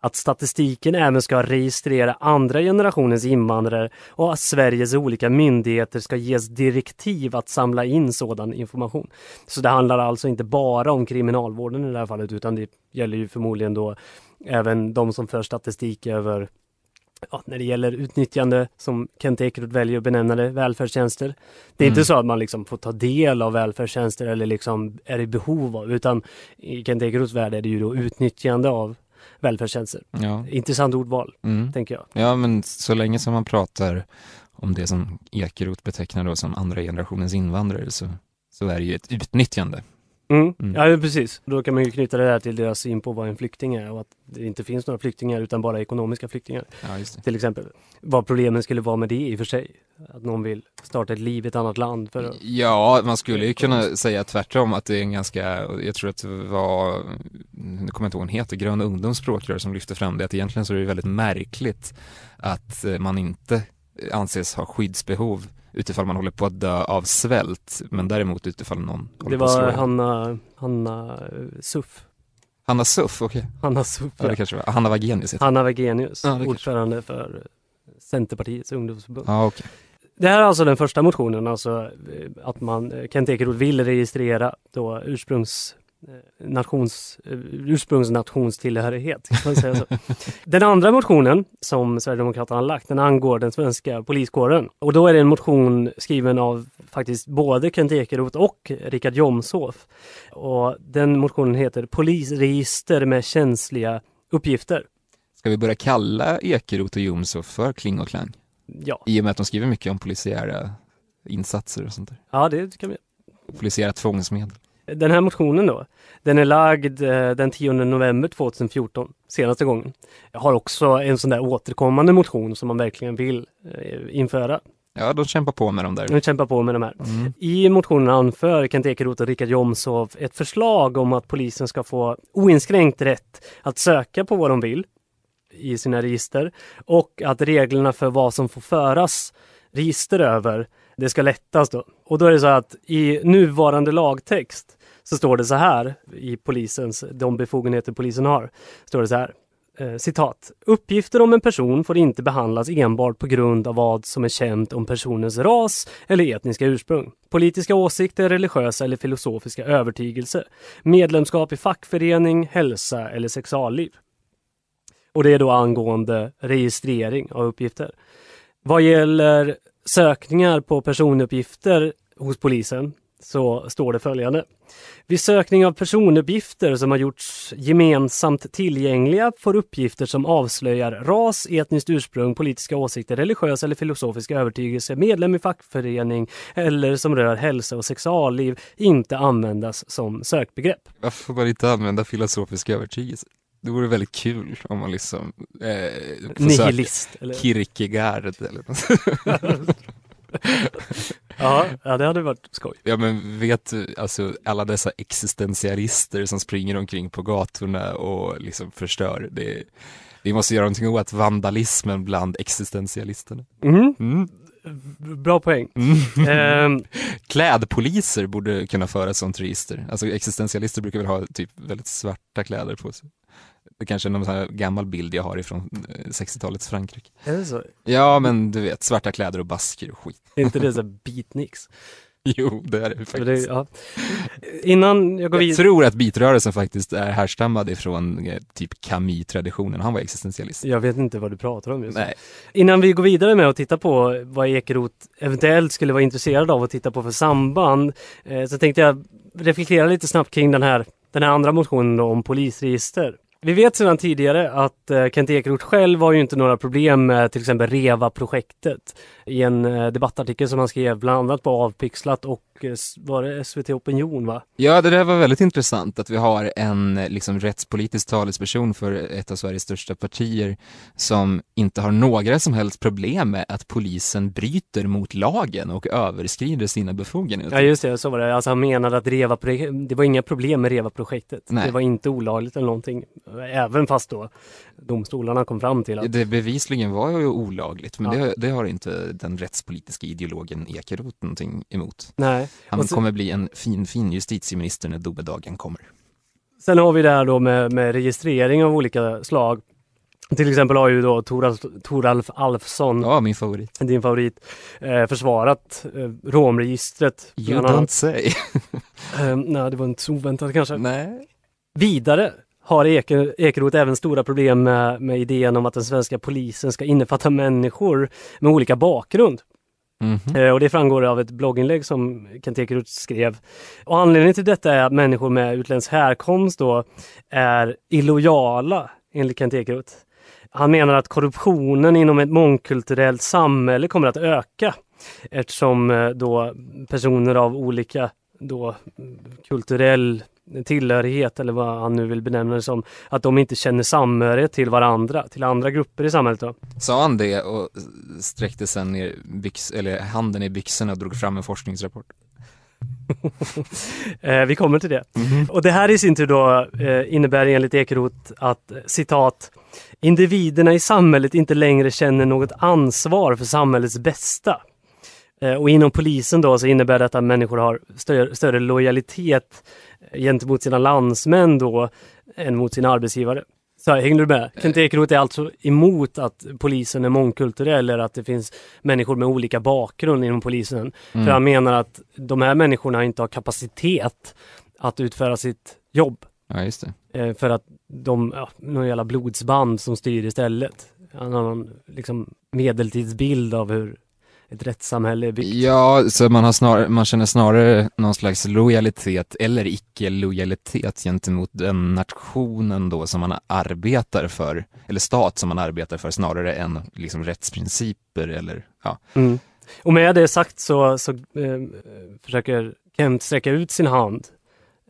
Att statistiken även ska registrera andra generationens invandrare och att Sveriges olika myndigheter ska ges direktiv att samla in sådan information. Så det handlar alltså inte bara om kriminalvården i det här fallet utan det gäller ju förmodligen då även de som för statistik över Ja, när det gäller utnyttjande, som Kent Ekeroth väljer att benämna det, välfärdstjänster. Det är Mm. inte så att man liksom får ta del av välfärdstjänster eller liksom är i behov av, utan i Kent Ekeroths värld är det ju då utnyttjande av välfärdstjänster. Ja, Intressant ordval, mm. tänker jag. ja men så länge som man pratar om det som Ekeroth betecknar då som andra generationens invandrare så, så är det ju ett utnyttjande. Mm. Mm. Ja, precis. Då kan man ju knyta det där till deras syn på vad en flykting är och att det inte finns några flyktingar utan bara ekonomiska flyktingar. Ja. Till exempel. Vad problemen skulle vara med det i och för sig. Att någon vill starta ett liv i ett annat land för att... Ja, man skulle ju kunna säga tvärtom att det är en ganska, jag tror att det var, nu kommer jag inte ihåg vad hon heter, Grön ungdomsspråkrör som lyfte fram det, att egentligen så är det väldigt märkligt att eh, man inte anses ha skyddsbehov utifall man håller på att dö av svält, men däremot utifall någon håller Det på att slå var ihjäl. Hanna, Hanna eh, Suff. Hanna Suff, okej. Hanna Suff, Ja, det ja. kanske var. Hanna Wagenius heter Hanna Wagenius, Ja, det kanske- ordförande för Centerpartiets ungdomsförbund. Ja, okej. Det här är alltså den första motionen, alltså eh, att man, eh, Kent Ekeroth vill registrera då ursprungs nations, eh, ursprungsnationstillhörighet. Kan man säga så. [laughs] Den andra motionen som Sverigedemokraterna har lagt, den angår den svenska poliskåren. Och då är det en motion skriven av faktiskt både Kent Ekeroth och Richard Jomshof. Och den motionen heter Polisregister med känsliga uppgifter. Ska vi börja kalla Ekeroth och Jomshof för Kling och Klang? Ja, I och med att de skriver mycket om polisiära insatser och sånt där. ja det kan vi Polisiära tvångsmedel. Den här motionen då, den är lagd eh, den 10 november 2014, senaste gången. Jag har också en sån där återkommande motion som man verkligen vill eh, införa. Ja, de kämpar på med dem där. Jag kämpar på med de här. Mm. I motionen anför Kent Ekeroth och Richard Jomshof ett förslag om att polisen ska få oinskränkt rätt att söka på vad de vill i sina register och att reglerna för vad som får föras register över det ska lättas då. Och då är det så att i nuvarande lagtext så står det så här i polisens, de befogenheter polisen har. Står det så här. Eh, citat. Uppgifter om en person får inte behandlas enbart på grund av vad som är känt om personens ras eller etniska ursprung, politiska åsikter, religiösa eller filosofiska övertygelse, medlemskap i fackförening, hälsa eller sexualliv. Och det är då angående registrering av uppgifter. Vad gäller sökningar på personuppgifter hos polisen så står det följande. Vid sökning av personuppgifter som har gjorts gemensamt tillgängliga får uppgifter som avslöjar ras, etniskt ursprung, politiska åsikter, religiös eller filosofisk övertygelse, medlem i fackförening eller som rör hälsa och sexualliv inte användas som sökbegrepp. Varför får man inte använda filosofisk övertygelse? Det vore väldigt kul om man liksom eh, Nihilist. Eller? Kierkegaard eller något. [laughs] ja, ja, det hade varit skoj. Ja, men vet du, alltså alla dessa existentialister som springer omkring på gatorna och liksom förstör. Det, vi måste göra någonting åt vandalismen bland existentialisterna. Mm. Mm. Bra poäng. Mm. Um, [laughs] Klädpoliser borde kunna föra ett sånt register. Alltså existentialister brukar väl ha typ väldigt svarta kläder på sig. Det kanske är någon sån här gammal bild jag har ifrån 60-talets Frankrike. är det så? Ja, men du vet, svarta kläder och basker och skit. Är inte det så beatniks? [laughs] Jo, det är det faktiskt. Det, ja. Innan jag går Jag vidare. tror att beatrörelsen faktiskt är härstammad ifrån eh, typ Camus-traditionen. Han var existentialist. Jag vet inte vad du pratar om just. Nej. Innan vi går vidare med att titta på vad Ekeroth eventuellt skulle vara intresserad av att titta på för samband eh, så tänkte jag reflektera lite snabbt kring den här, den här andra motionen då, om polisregister. Vi vet sedan tidigare att eh, Kent Ekeroth själv har ju inte några problem med till exempel REVA-projektet. I en eh, debattartikel som han skrev bland annat på Avpixlat och var det SVT Opinion va? Ja, det där var väldigt intressant att vi har en liksom rättspolitisk talesperson för ett av Sveriges största partier som inte har några som helst problem med att polisen bryter mot lagen och överskrider sina befogenheter. Ja just det, så var det. Alltså han menade att REVA det var inga problem med REVA-projektet. Det var inte olagligt eller någonting. Även fast då domstolarna kom fram till att Det bevisligen var ju olagligt, men Ja. det, det har inte den rättspolitiska ideologen Ekeroth någonting emot. nej. Han så- kommer bli en fin, fin justitieminister när domedagen kommer. Sen har vi det här då med, med registrering av olika slag. Till exempel har ju då Toralf, Toralf Alfsson, Ja, min favorit. din favorit, eh, försvarat eh, romregistret. You don't say. [laughs] Eh, nej, det var inte så oväntat kanske. Nej. Vidare har Eke, Ekeroth även stora problem med, med idén om att den svenska polisen ska innefatta människor med olika bakgrund. Mm -hmm. Och det framgår av ett blogginlägg som Kent Ekeroth skrev. Och anledningen till detta är att människor med utländsk härkomst då är illojala enligt Kent Ekeroth. Han menar att korruptionen inom ett mångkulturellt samhälle kommer att öka eftersom eh, då personer av olika då kulturell tillhörighet eller vad han nu vill benämna det som, att de inte känner samhörighet till varandra, till andra grupper i samhället. Då. Sa han det och sträckte sen ner byx, eller handen i byxorna och drog fram en forskningsrapport? [laughs] Eh, vi kommer till det. Och det här i sin tur då eh, innebär enligt Ekeroth att citat individerna i samhället inte längre känner något ansvar för samhällets bästa. Eh, och inom polisen då så innebär det att människor har större, större lojalitet gentemot sina landsmän då än mot sina arbetsgivare. Så här, hänger du med? Kent Ekeroth är alltså emot att polisen är mångkulturell eller att det finns människor med olika bakgrund inom polisen. Mm. För han menar att de här människorna inte har kapacitet att utföra sitt jobb. Ja, just det. Eh, för att de, ja, någon jävla blodsband som styr istället. Han har någon liksom medeltidsbild av hur ett rättssamhälle är byggt. Ja, så man, har snarare, man känner snarare någon slags lojalitet eller icke-lojalitet gentemot den nationen då som man arbetar för, eller stat som man arbetar för snarare än liksom rättsprinciper eller ja. Mm. Och med det sagt så, så eh, försöker Kent sträcka ut sin hand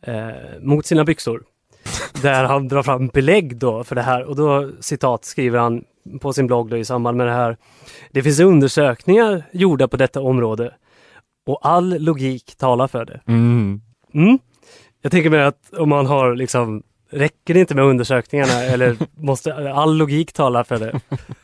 eh, mot sina byxor. [laughs] Där han drar fram belägg då för det här och då citat skriver han på sin blogg då i samband med det här. Det finns undersökningar gjorda på detta område och all logik talar för det. Mm. Mm. Jag tänker mig att om man har liksom, räcker det inte med undersökningarna eller måste all logik tala för det? [laughs]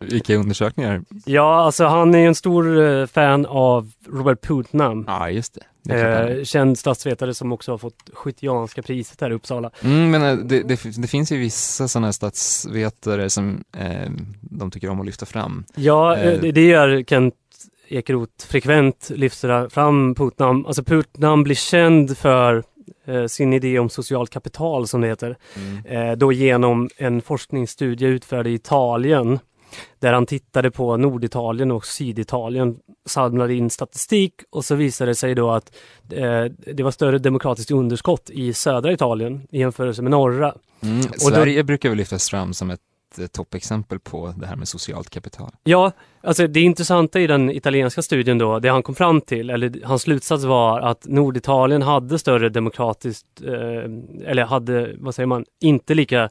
Vilka undersökningar? Ja, alltså han är ju en stor eh, fan av Robert Putnam. Ja, just det. Eh, känd statsvetare som också har fått Skyttianska priset här i Uppsala. Mm, men eh, det, det, det finns ju vissa sådana statsvetare som eh, de tycker om att lyfta fram. Ja, Eh. eh, det, det gör Kent Ekeroth frekvent lyfter fram Putnam. Alltså Putnam blir känd för sin idé om socialt kapital som det heter. Eh, då genom en forskningsstudie utförd i Italien där han tittade på Norditalien och Syditalien, samlade in statistik och så visade det sig då att eh, det var större demokratiskt underskott i södra Italien i jämförelse med norra. Mm. då- Sverige brukar väl lyftas fram som ett eh, toppexempel på det här med socialt kapital. Ja, alltså det intressanta i den italienska studien då, det han kom fram till, eller hans slutsats var att Norditalien hade större demokratiskt, eh, eller hade, vad säger man, inte lika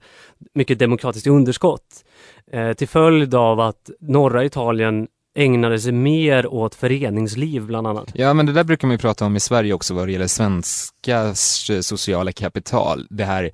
mycket demokratiskt underskott. Eh, till följd av att norra Italien ägnade sig mer åt föreningsliv bland annat. Ja, men det där brukar man ju prata om i Sverige också vad det gäller svenskars eh, sociala kapital. Det här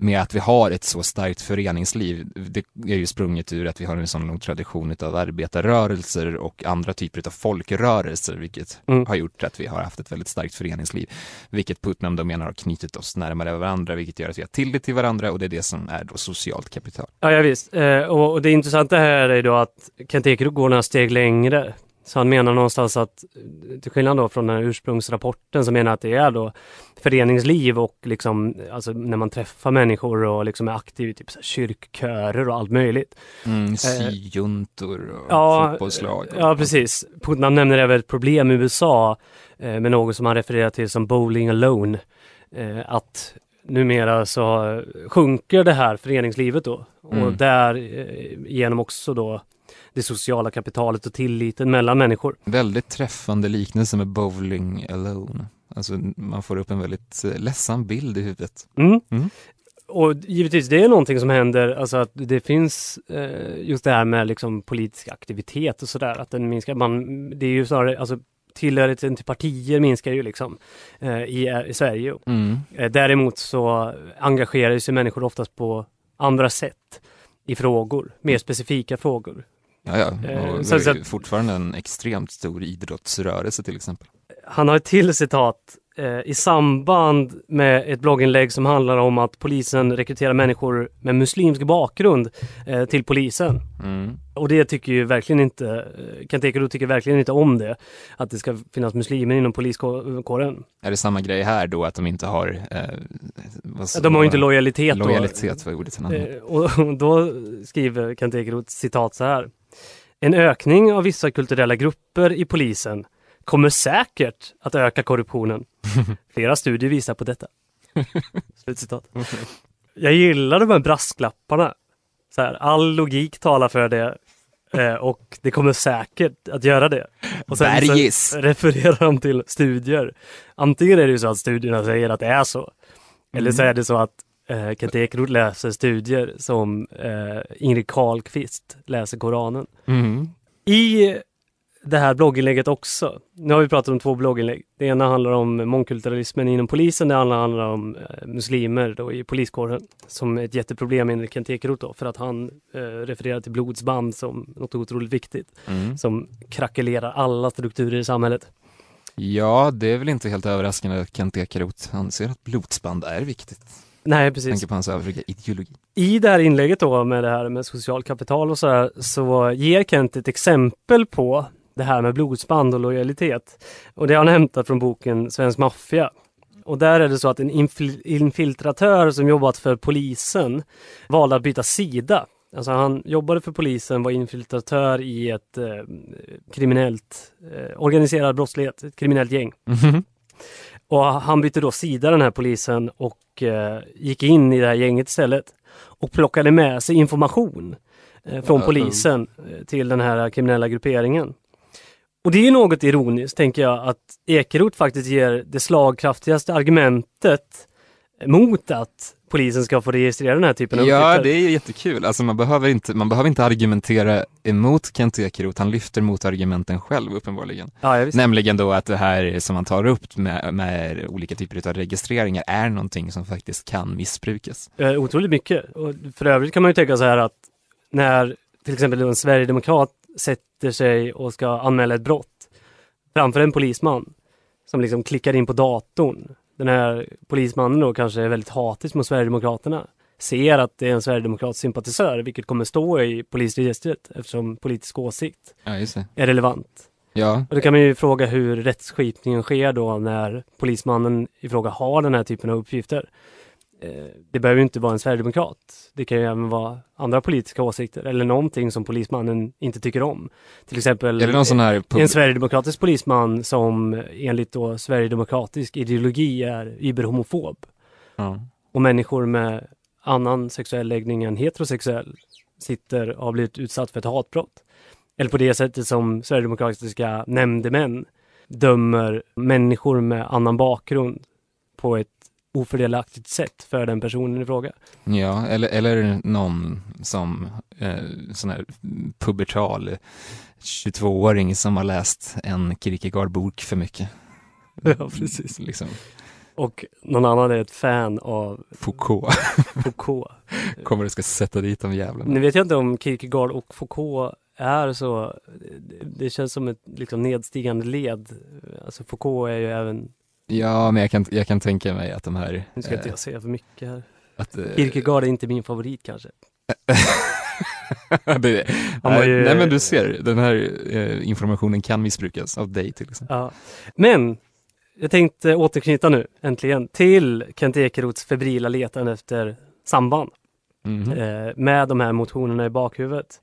med att vi har ett så starkt föreningsliv, det är ju sprunget ur att vi har en sån lång tradition av arbetarrörelser och andra typer av folkrörelser, vilket Mm. har gjort att vi har haft ett väldigt starkt föreningsliv. Vilket Putnam då menar har knutit oss närmare varandra, vilket gör att vi har tillit till varandra och det är det som är då socialt kapital. Ja, ja visst. Eh, och, och det intressanta här är då att Kent Ekeroth går några steg längre. Så han menar någonstans att, eh, till skillnad då från den här ursprungsrapporten, så menar att det är då föreningsliv och liksom, alltså när man träffar människor och liksom är aktiv i typ så här kyrkkörer och allt möjligt. Mm, syjuntor och Eh, Ja, fotbollslag. Och Ja, precis. Putnam nämner även ett problem i USA eh, med något som han refererar till som bowling alone. Eh, att numera så eh, sjunker det här föreningslivet då och Mm. där eh, genom också då det sociala kapitalet och tilliten mellan människor. Väldigt träffande liknelse med bowling alone. Alltså man får upp en väldigt eh, ledsam bild i huvudet. Mm. Mm. Och givetvis det är någonting som händer, alltså att det finns eh, just det här med liksom politisk aktivitet och sådär, att den minskar. Man, det är ju snarare, alltså tillhörigheten till partier minskar ju liksom eh, i, i Sverige. Mm. Eh, Däremot så engagerar sig människor oftast på andra sätt i frågor, mer specifika frågor. Ja, ja. Eh, Och så- det är så- fortfarande en extremt stor idrottsrörelse till exempel. Han har ett till citat eh, i samband med ett blogginlägg som handlar om att polisen rekryterar människor med muslimsk bakgrund eh, till polisen. Mm. Och det tycker ju verkligen inte, Kent Ekeroth tycker verkligen inte om det, att det ska finnas muslimer inom poliskåren. Är det samma grej här då att de inte har... Eh, vad sa- De har ju inte lojalitet. Lojalitet var ordet han. Eh, Och och [laughs] då skriver Kent Ekeroth citat så här. En ökning av vissa kulturella grupper i polisen kommer säkert att öka korruptionen. [laughs] Flera studier visar på detta. [laughs] Slutcitat. Jag gillar de här brasklapparna. Så här, all logik talar för det eh, och det kommer säkert att göra det. Och sen Bergis! refererar han till studier. Antingen är det ju så att studierna säger att det är så. Eller så är det så att eh, Kent Ekeroth läser studier som eh, Ingrid Carlqvist läser Koranen. Mm. I det här blogginlägget också, nu har vi pratat om två blogginlägg. Det ena handlar om mångkulturalismen inom polisen, det andra handlar om eh, muslimer då i poliskåren. Som är ett jätteproblem enligt Kent Ekeroth då, för att han eh, refererar till blodsband som något otroligt viktigt. Mm. Som krackelerar alla strukturer i samhället. Ja, det är väl inte helt överraskande att Kent Ekeroth anser att blodsband är viktigt. Nej, precis. tänker på hans övriga ideologi. I det här inlägget då med det här med social kapital och så här, så ger Kent ett exempel på det här med blodsband och lojalitet. Och det har han hämtat från boken Svensk maffia. Och där är det så att en infil- infiltratör som jobbat för polisen valde att byta sida. Alltså han jobbade för polisen, var infiltratör i ett eh, kriminellt, eh, organiserad brottslighet, ett kriminellt gäng. Mhm. Och han bytte då sida den här polisen och eh, gick in i det här gänget istället. Och plockade med sig information eh, från polisen eh, till den här kriminella grupperingen. Och det är något ironiskt, tänker jag, att Ekeroth faktiskt ger det slagkraftigaste argumentet mot att polisen ska få registrera den här typen av Ja, uppgifter. det är jättekul. Alltså man behöver inte, man behöver inte argumentera emot Kent Ekeroth, han lyfter mot argumenten själv uppenbarligen. Ja. Nämligen då att det här som man tar upp med, med olika typer av registreringar är någonting som faktiskt kan missbrukas. Eh, otroligt mycket. Och för övrigt kan man ju tänka så här att när till exempel en sverigedemokrat sätter sig och ska anmäla ett brott framför en polisman som liksom klickar in på datorn. Den här polismannen då kanske är väldigt hatisk mot Sverigedemokraterna. Ser att det är en sverigedemokratisk sympatisör, vilket kommer stå i polisregistret eftersom politisk åsikt Ja, är relevant. Ja, Och då kan man ju fråga hur rättsskipningen sker då när polismannen i fråga har den här typen av uppgifter. Eh, Det behöver ju inte vara en sverigedemokrat. Det kan ju även vara andra politiska åsikter eller någonting som polismannen inte tycker om. Till exempel en sverigedemokratisk polisman som enligt då sverigedemokratisk ideologi är überhomofob ja. och människor med annan sexuell läggning än heterosexuell sitter och har blivit utsatt för ett hatbrott. Eller på det sättet som sverigedemokratiska nämndemän dömer människor med annan bakgrund på ett ofördelaktigt sätt för den personen i fråga. Ja, eller, eller någon som eh, sån här pubertal 22-åring som har läst en Kierkegaard-bok för mycket. Ja, precis. Liksom Och någon annan är ett fan av Foucault. Foucault. [laughs] Kommer du ska sätta dit de jävlarna. Nu vet jag inte om Kierkegaard och Foucault är så, det- känns som ett liksom nedstigande led. Alltså Foucault är ju även, Ja, men jag kan, jag kan tänka mig att de här... nu ska inte eh, jag säga för mycket här. att, eh, Kierkegaard är inte min favorit kanske. [laughs] det, nej, ju- nej men du ser, den här eh, informationen kan missbrukas av dig till exempel. Ja. Men jag tänkte återknyta nu äntligen till Kent Ekeroths febrila letande efter samband Mhm. eh, med de här motionerna i bakhuvudet.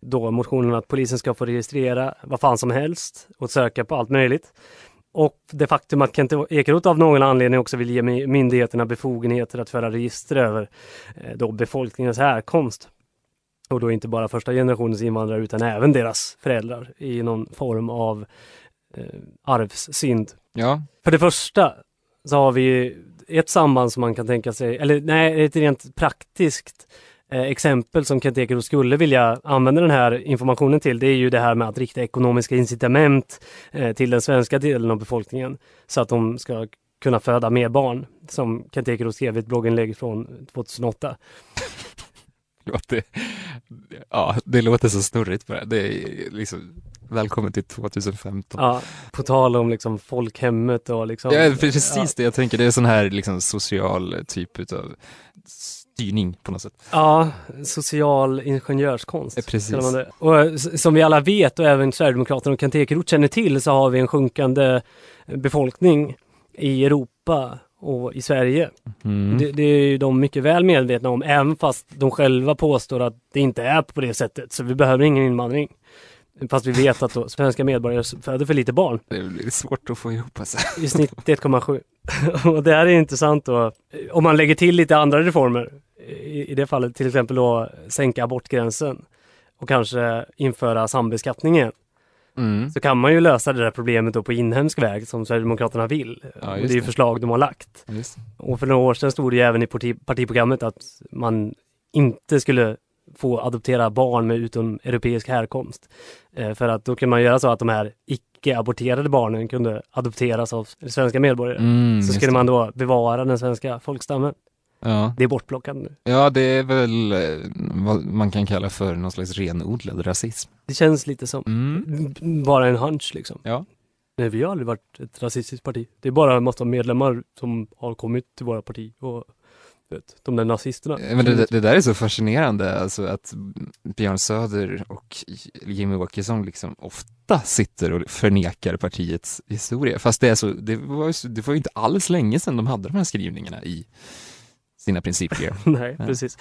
Då motionen att polisen ska få registrera vad fan som helst och söka på allt möjligt. Och det faktum att Kent Ekeroth av någon anledning också vill ge my- myndigheterna befogenheter att föra register över eh, då befolkningens härkomst. Och då inte bara första generationens invandrare utan även deras föräldrar i någon form av eh, arvssynd. Ja, För det första så har vi ju ett samband som man kan tänka sig, eller nej, ett rent praktiskt eh, exempel som Kent Ekeroth skulle vilja använda den här informationen till. Det är ju det här med att rikta ekonomiska incitament eh, till den svenska delen av befolkningen så att de ska kunna föda mer barn, som Kent Ekeroth skrev i ett blogginlägg från 2008. låter, ja, det låter så snurrigt bara. Det är liksom, välkommen till 2015. Ja, på tal om liksom folkhemmet och liksom... Ja, precis Ja. det jag tänker. Det är sån här liksom social typ utav styrning på något sätt. Ja, social ingenjörskonst. Ja, precis. man det. Och eh, som vi alla vet och även Sverigedemokraterna och Kent Ekeroth känner till så har vi en sjunkande befolkning i Europa och i Sverige. Mm. Det, det är ju de mycket väl medvetna om, även fast de själva påstår att det inte är på det sättet. Så vi behöver ingen invandring. Fast vi vet att då svenska medborgare föder för lite barn. Det blir svårt att få ihop alltså. I snitt 1,7. [laughs] och det här är intressant då. Om man lägger till lite andra reformer. I, det fallet till exempel då sänka abortgränsen. Och kanske införa sambeskattningen. Mm. Så kan man ju lösa det där problemet då på inhemsk väg som Sverigedemokraterna vill. Ja, just det är ju det. förslag de har lagt. Just. det. Och för några år sedan stod det ju även i parti, partiprogrammet att man inte skulle få adoptera barn med utom europeisk härkomst. Eh, för att då kan man göra så att de här icke-aborterade barnen kunde adopteras av svenska medborgare. Mm, så skulle det. man då bevara den svenska folkstammen. Ja. Det är bortplockat nu. ja, det är väl eh, vad man kan kalla för någon slags renodlad rasism. Det känns lite som Mm. bara en hunch liksom. Ja. Nej, vi har aldrig varit ett rasistiskt parti. Det är bara en massa medlemmar som har kommit till våra parti och vet, de där nazisterna. Men det, det där är så fascinerande, alltså att Björn Söder och Jimmy Åkesson liksom ofta sitter och förnekar partiets historia. Fast det är så, det var, det var ju inte alls länge sedan de hade de här skrivningarna i sina principer. [laughs] Nej, Ja. precis.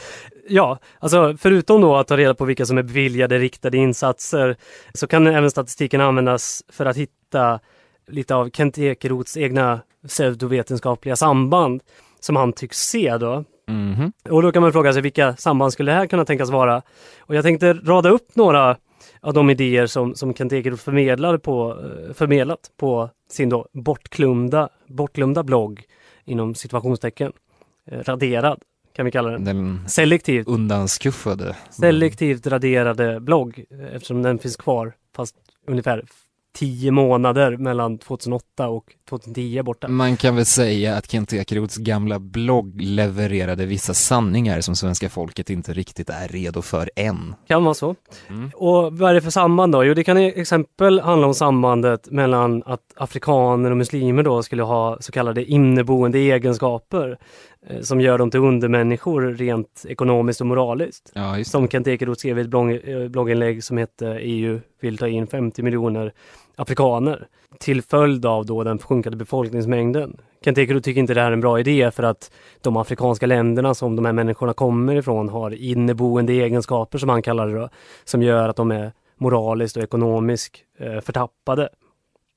Ja, alltså förutom då att ta reda på vilka som är beviljade riktade insatser så kan även statistiken användas för att hitta lite av Kent Ekeroths egna pseudovetenskapliga samband som han tycks se då. Mhm. Och då kan man fråga sig vilka samband skulle det här kunna tänkas vara? Och jag tänkte rada upp några av de idéer som, som Kent Ekeroth förmedlade på, eh, förmedlat på sin då bortglömda, bortglömda blogg inom situationstecken. Raderad kan vi kalla den. Den Selektivt, undanskuffade. selektivt raderade blogg eftersom den finns kvar fast ungefär tio månader mellan 2008 och 2010 borta. Man kan väl säga att Kent Ekeroths gamla blogg levererade vissa sanningar som svenska folket inte riktigt är redo för än. Kan vara så. Mm. Och vad är det för samband då? Jo, det kan exempel handla om sambandet mellan att afrikaner och muslimer då skulle ha så kallade inneboende egenskaper som gör dem till undermänniskor rent ekonomiskt och moraliskt. Ja. Som Kent Ekeroth skrev i ett blogg, eh, blogginlägg som hette EU vill ta in 50 miljoner afrikaner till följd av då den sjunkande befolkningsmängden. Kent Ekeroth tycker inte det här är en bra idé för att de afrikanska länderna som de här människorna kommer ifrån har inneboende egenskaper som han kallar det då, som gör att de är moraliskt och ekonomiskt eh, förtappade.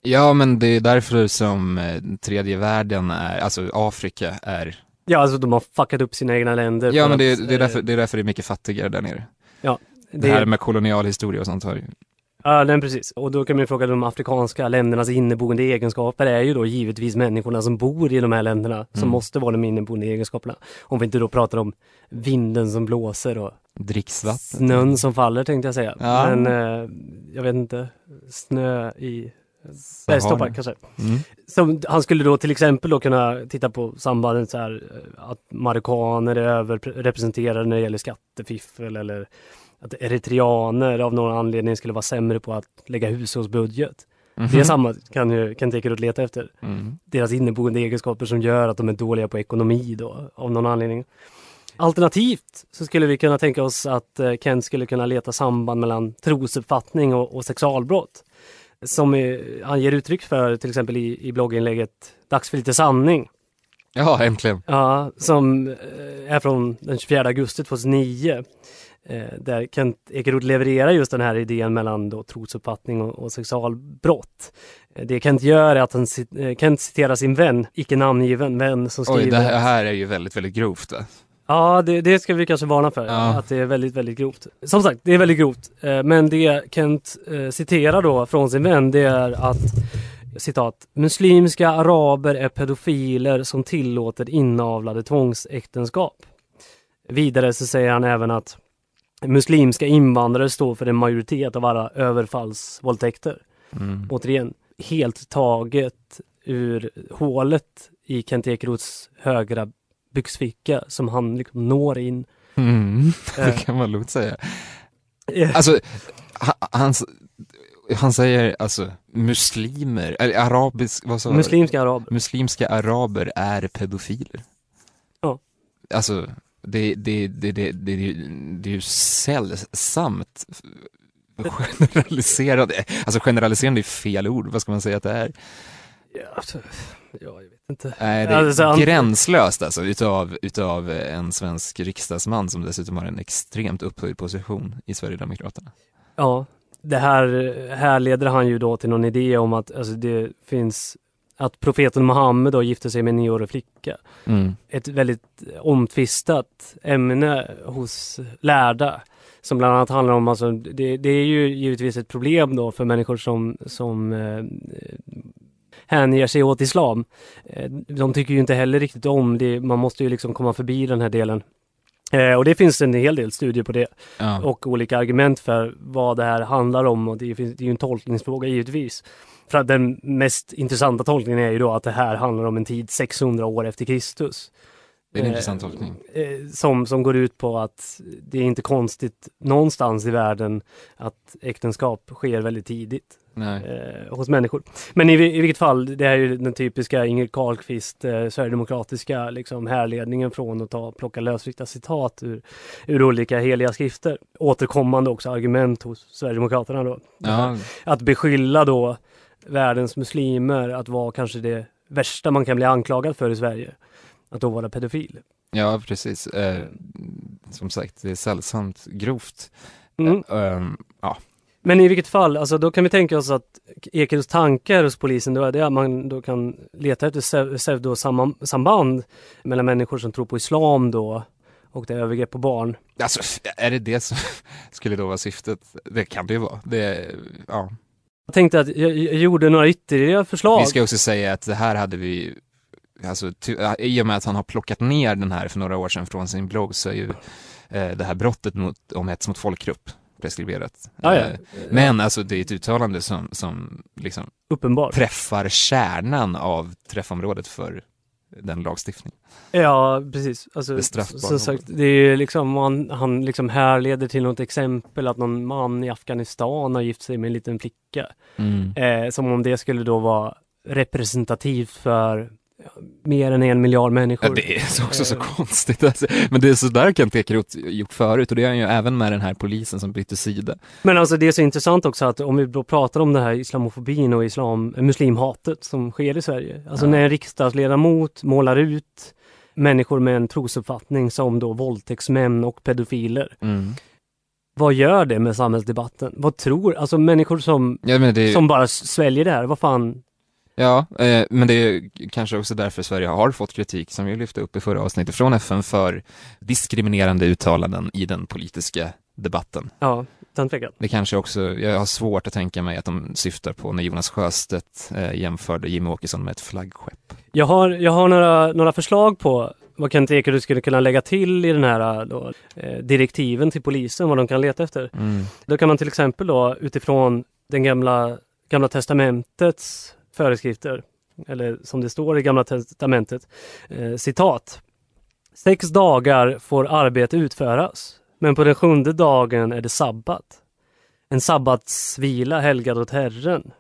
Ja, men det är därför som eh, tredje världen är, alltså Afrika är, Ja, alltså de har fuckat upp sina egna länder. ja men det, att, är- det, är därför, eh, det är därför det är mycket fattigare där nere. Det, det, här med kolonialhistoria och sånt har ju, Ja, nej, precis. Och då kan man ju fråga de afrikanska ländernas inneboende egenskaper är ju då givetvis människorna som bor i de här länderna som Mm. måste vara de inneboende egenskaperna. Om vi inte då pratar om vinden som blåser och dricksvattnet. snön som faller tänkte jag säga. Ja. Men eh, jag vet inte, snö i bergstoppar kanske. Mm. Som, han skulle då till exempel då kunna titta på sambandet så här eh, att marockaner är överrepresenterade när det gäller skattefiffel eller att eritreaner av någon anledning skulle vara sämre på att lägga hushållsbudget. Mhm. Det är samma kan ju Kent Ekeroth leta efter. Mm. Deras inneboende egenskaper som gör att de är dåliga på ekonomi då av någon anledning. Alternativt så skulle vi kunna tänka oss att eh, Kent skulle kunna leta samband mellan trosuppfattning och, och sexualbrott. Som eh, han ger uttryck för till exempel i, i blogginlägget Dags för lite sanning. Ja, äntligen. Ja, som eh, är från den 24 augusti 2009. Eh, där Kent Ekeroth levererar just den här idén mellan då trosuppfattning och, och sexualbrott. Eh, det Kent gör är att han, Kent citerar sin vän, icke namngiven vän som skriver Oj, det här, här är ju väldigt, väldigt grovt va? Ja, det, det ska vi kanske varna för. Ja. Att det är väldigt, väldigt grovt. Som sagt, det är väldigt grovt. Eh, Men det Kent eh, citerar då från sin vän, det är att citat, muslimska araber är pedofiler som tillåter inavlade tvångsäktenskap. Vidare så säger han även att muslimska invandrare står för en majoritet av alla överfallsvåldtäkter. Mm. Återigen, helt taget ur hålet i Kent Ekeroths högra byxficka som han liksom når in. Mm. [laughs] Eh, Det kan man lugnt säga. eh, Alltså, ha- han, han säger alltså muslimer, eller arabisk, vad sa muslimska araber. Muslimska araber är pedofiler. Ja. Alltså, det, det, det, det, det, det, det är ju sällsamt [laughs] generaliserande, alltså generaliserande är fel ord, vad ska man säga att det är? Ja, alltså, ja, jag vet inte. Nej, det är Alltså, gränslöst alltså, utav, utav en svensk riksdagsman som dessutom har en extremt upphöjd position i Sverigedemokraterna. Ja, det här härleder han ju då till någon idé om att alltså, det finns att profeten Muhammed då gifte sig med en nioårig flicka. Mm. Ett väldigt omtvistat ämne hos lärda. Som bland annat handlar om, alltså, det, det är ju givetvis ett problem då för människor som, som eh, hänger sig åt islam. Eh, de tycker ju inte heller riktigt om det, man måste ju liksom komma förbi den här delen. Eh, och det finns en hel del studier på det Ja. och olika argument för vad det här handlar om och det, finns, det är ju en tolkningsfråga givetvis. För att den mest intressanta tolkningen är ju då att det här handlar om en tid 600 år efter Kristus. Det är en Eh, intressant tolkning. Eh, som, som går ut på att det är inte konstigt någonstans i världen att äktenskap sker väldigt tidigt eh, hos människor. Men i, i vilket fall, det är ju den typiska Ingrid Carlqvist, eh, sverigedemokratiska liksom, härledningen från att ta, plocka lösryckta citat ur, ur olika heliga skrifter. Återkommande också argument hos Sverigedemokraterna då. Ja, Att beskylla då världens muslimer att vara kanske det värsta man kan bli anklagad för i Sverige. Att då vara pedofil. ja, precis. Eh, som sagt, det är sällsamt grovt. Mm. Ehm, ja, Men i vilket fall, alltså då kan vi tänka oss att Ekerös tankar hos polisen då är det att man då kan leta efter pseu- pseudosamband mellan människor som tror på islam då och det är övergrepp på barn. alltså är det det som [laughs] skulle då vara syftet? Det kan det ju vara. Det, ja. Jag tänkte att jag, jag gjorde några ytterligare förslag. Vi ska också säga att det här hade vi, alltså i och med att han har plockat ner den här för några år sedan från sin blogg så är ju eh, det här brottet mot, om hets mot folkgrupp preskriberat. Ja, ja. Eh, Men alltså det är ett uttalande som, som liksom Uppenbart. träffar kärnan av träffområdet för den lagstiftningen. Ja, precis. Alltså, Det som sagt, det är liksom, han, han liksom härleder till något exempel att någon man i Afghanistan har gift sig med en liten flicka. Eh, som om det skulle då vara representativt för mer än en miljard människor. Ja, det är så- också så Eh. konstigt. Alltså. Men det är så där Kent Ekeroth gjort förut och det är han ju även med den här polisen som bytte sida. Men alltså det är så intressant också att om vi då pratar om det här islamofobin och islam, eh, muslimhatet som sker i Sverige. Alltså Ja. när en riksdagsledamot målar ut människor med en trosuppfattning som då våldtäktsmän och pedofiler. Vad gör det med samhällsdebatten? Vad tror, alltså människor som, Ja, det som bara sväljer det här, vad fan? Ja eh, men det är kanske också därför Sverige har fått kritik, som vi lyfte upp i förra avsnittet, från FN för diskriminerande uttalanden i den politiska debatten. Ja, utan tvekan. Det kanske också, jag har svårt att tänka mig att de syftar på när Jonas Sjöstedt eh, jämförde Jimmie Åkesson med ett flaggskepp. Jag har, jag har några, några förslag på vad Kent Ekeroth skulle kunna lägga till i den här då, eh, direktiven till polisen, vad de kan leta efter. Då kan man till exempel då utifrån den gamla, gamla testamentets föreskrifter, eller som det står i gamla testamentet, eh, citat. Sex dagar får arbete utföras, men på den sjunde dagen är det sabbat. En sabbatsvila helgad åt Herren.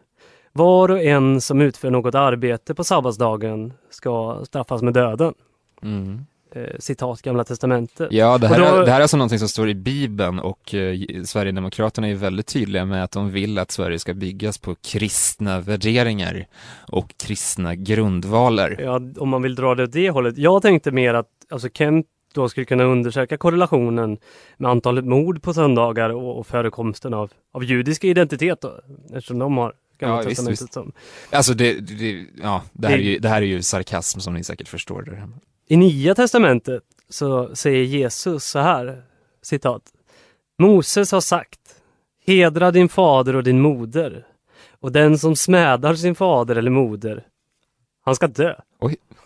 Var och en som utför något arbete på sabbatsdagen ska straffas med döden. Mm. Eh, citat Gamla Testamentet. Ja, det här, då- är, det här är alltså någonting som står i Bibeln och eh, Sverigedemokraterna är väldigt tydliga med att de vill att Sverige ska byggas på kristna värderingar och kristna grundvalar. Ja, om man vill dra det åt det hållet. Jag tänkte mer att alltså Kent då skulle kunna undersöka korrelationen med antalet mord på söndagar och, och förekomsten av, av judisk identitet då, eftersom de har Gamla Ja, visst, visst. som. Alltså det, det, ja, det här, är Det- ju, det här är ju sarkasm som ni säkert förstår där hemma. I Nya Testamentet så säger Jesus så här, citat. Moses har sagt, hedra din fader och din moder och den som smädar sin fader eller moder, han ska dö.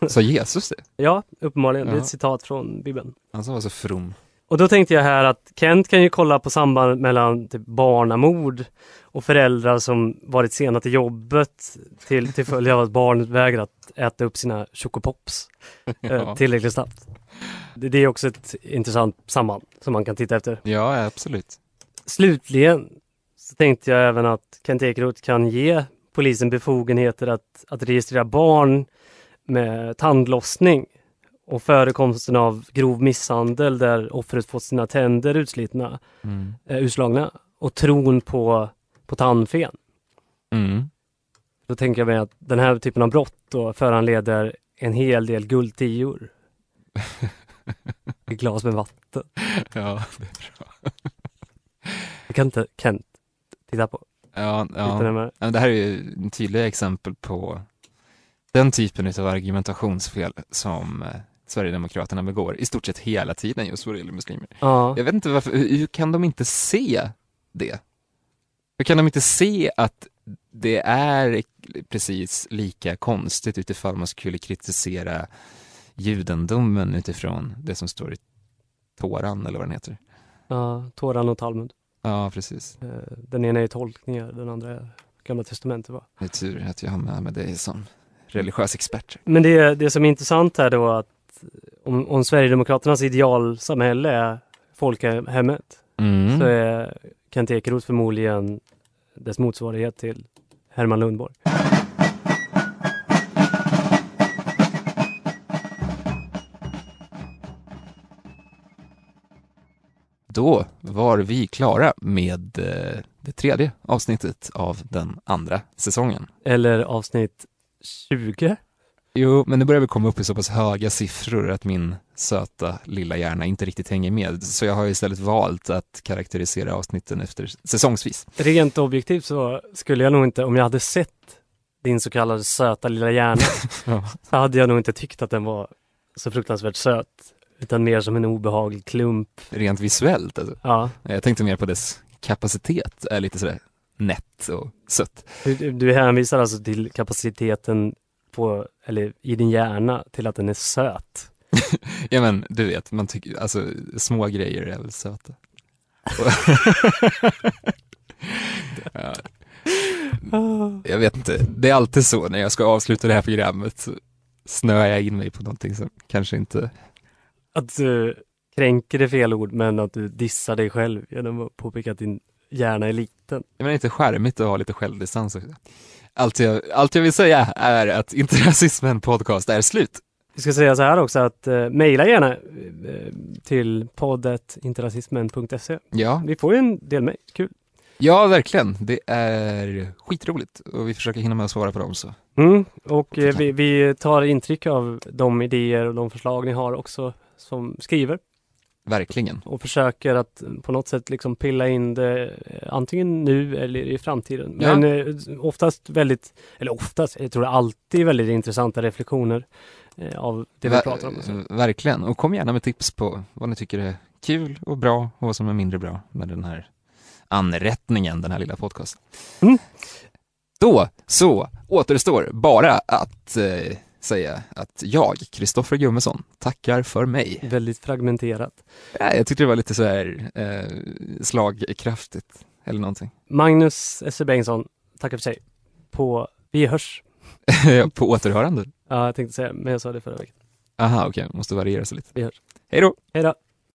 Sa Jesus det? Ja, uppenbarligen. Det är ett citat från Bibeln. Han som var så from. Och då tänkte jag här att Kent kan ju kolla på samband mellan typ barnamord och föräldrar som varit sena till jobbet till, till följd av att barnet vägrat äta upp sina chocopops eh, Ja. tillräckligt snabbt. Det, det är också ett intressant samband som man kan titta efter. Ja, absolut. Slutligen så tänkte jag även att Kent Ekeroth kan ge polisen befogenheter att, att registrera barn med tandlossning och förekomsten av grov misshandel där offret fått sina tänder utslitna, Mm. eh, utslagna och tron på, på tandfen. Mm. Då tänker jag mig att den här typen av brott då föranleder en hel del guldtior. [laughs] Ett glas med vatten. Ja, Det kan inte Kent titta på. ja, ja. Ja, men Det här är ju tydliga exempel på den typen av argumentationsfel som eh, Sverigedemokraterna begår i stort sett hela tiden just vad det gäller muslimer. Ja. Jag vet inte varför, hur, kan de inte se det? Hur kan de inte se att det är precis lika konstigt utifall man skulle kritisera judendomen utifrån det som står i Toran eller vad den heter? Ja, Toran och Talmud. Ja, precis. Eh, Den ena är tolkningar, den andra är Gamla Testamentet. Va? Det är tur att jag har med mig dig som religiös expert. Men det, det som är intressant här då att om, om Sverigedemokraternas idealsamhälle är folkhemmet Mm. så är Kent Ekeroth förmodligen dess motsvarighet till Herman Lundborg. Då var vi klara med eh, det tredje avsnittet av den andra säsongen. Eller avsnitt 20. Jo, men nu börjar vi komma upp i så pass höga siffror att min söta lilla hjärna inte riktigt hänger med. Så jag har istället valt att karaktärisera avsnitten efter säsongsvis. Rent objektivt så skulle jag nog inte, om jag hade sett din så kallade söta lilla hjärna, [laughs] Ja. så hade jag nog inte tyckt att den var så fruktansvärt söt. Utan mer som en obehaglig klump. Rent visuellt alltså. Ja, Jag tänkte mer på dess kapacitet, är lite sådär nätt och sött. du, du hänvisar alltså till kapaciteten på, eller i din hjärna till att den är söt. [laughs] Ja men du vet, man tycker, alltså små grejer är väl söta. [laughs] ja. Jag vet inte, det är alltid så när jag ska avsluta det här programmet så snöar jag in mig på någonting som kanske inte... Att du kränker är fel ord, men att du dissar dig själv genom att påpeka att din hjärna är liten. Jag menar inte charmigt att ha lite självdistans också. Allt jag, allt jag vill säga är att Inte [laughs] rasismen podcast är slut. Vi ska säga så här också att eh, mejla gärna eh, till poddet interrasismen.se. Ja. Vi får ju en del mejl, kul. Ja, verkligen. Det är skitroligt och vi försöker hinna med att svara på dem så. Mm, och eh, vi, vi tar intryck av de idéer och de förslag ni har också som skriver Verkligen. och försöker att på något sätt liksom pilla in det eh, antingen nu eller i framtiden. Ja. Men eh, oftast väldigt, eller oftast, jag tror det alltid väldigt intressanta reflektioner eh, av det vi Ver- pratar om. och. Verkligen. Och kom gärna med tips på vad ni tycker är kul och bra och vad som är mindre bra med den här anrättningen, den här lilla podcasten. Mm. Då så återstår bara att eh, säga att jag, Kristoffer Gummesson, tackar för mig. Väldigt fragmenterat. Ja, jag tyckte det var lite så här eh, slagkraftigt eller någonting. Magnus Esse Bengtsson tackar för sig. På Vi hörs. [laughs] på återhörande. Ja, jag tänkte säga, men jag sa det förra veckan. Aha, okej, måste variera sig lite. Vi hörs. Hej då! Hej då!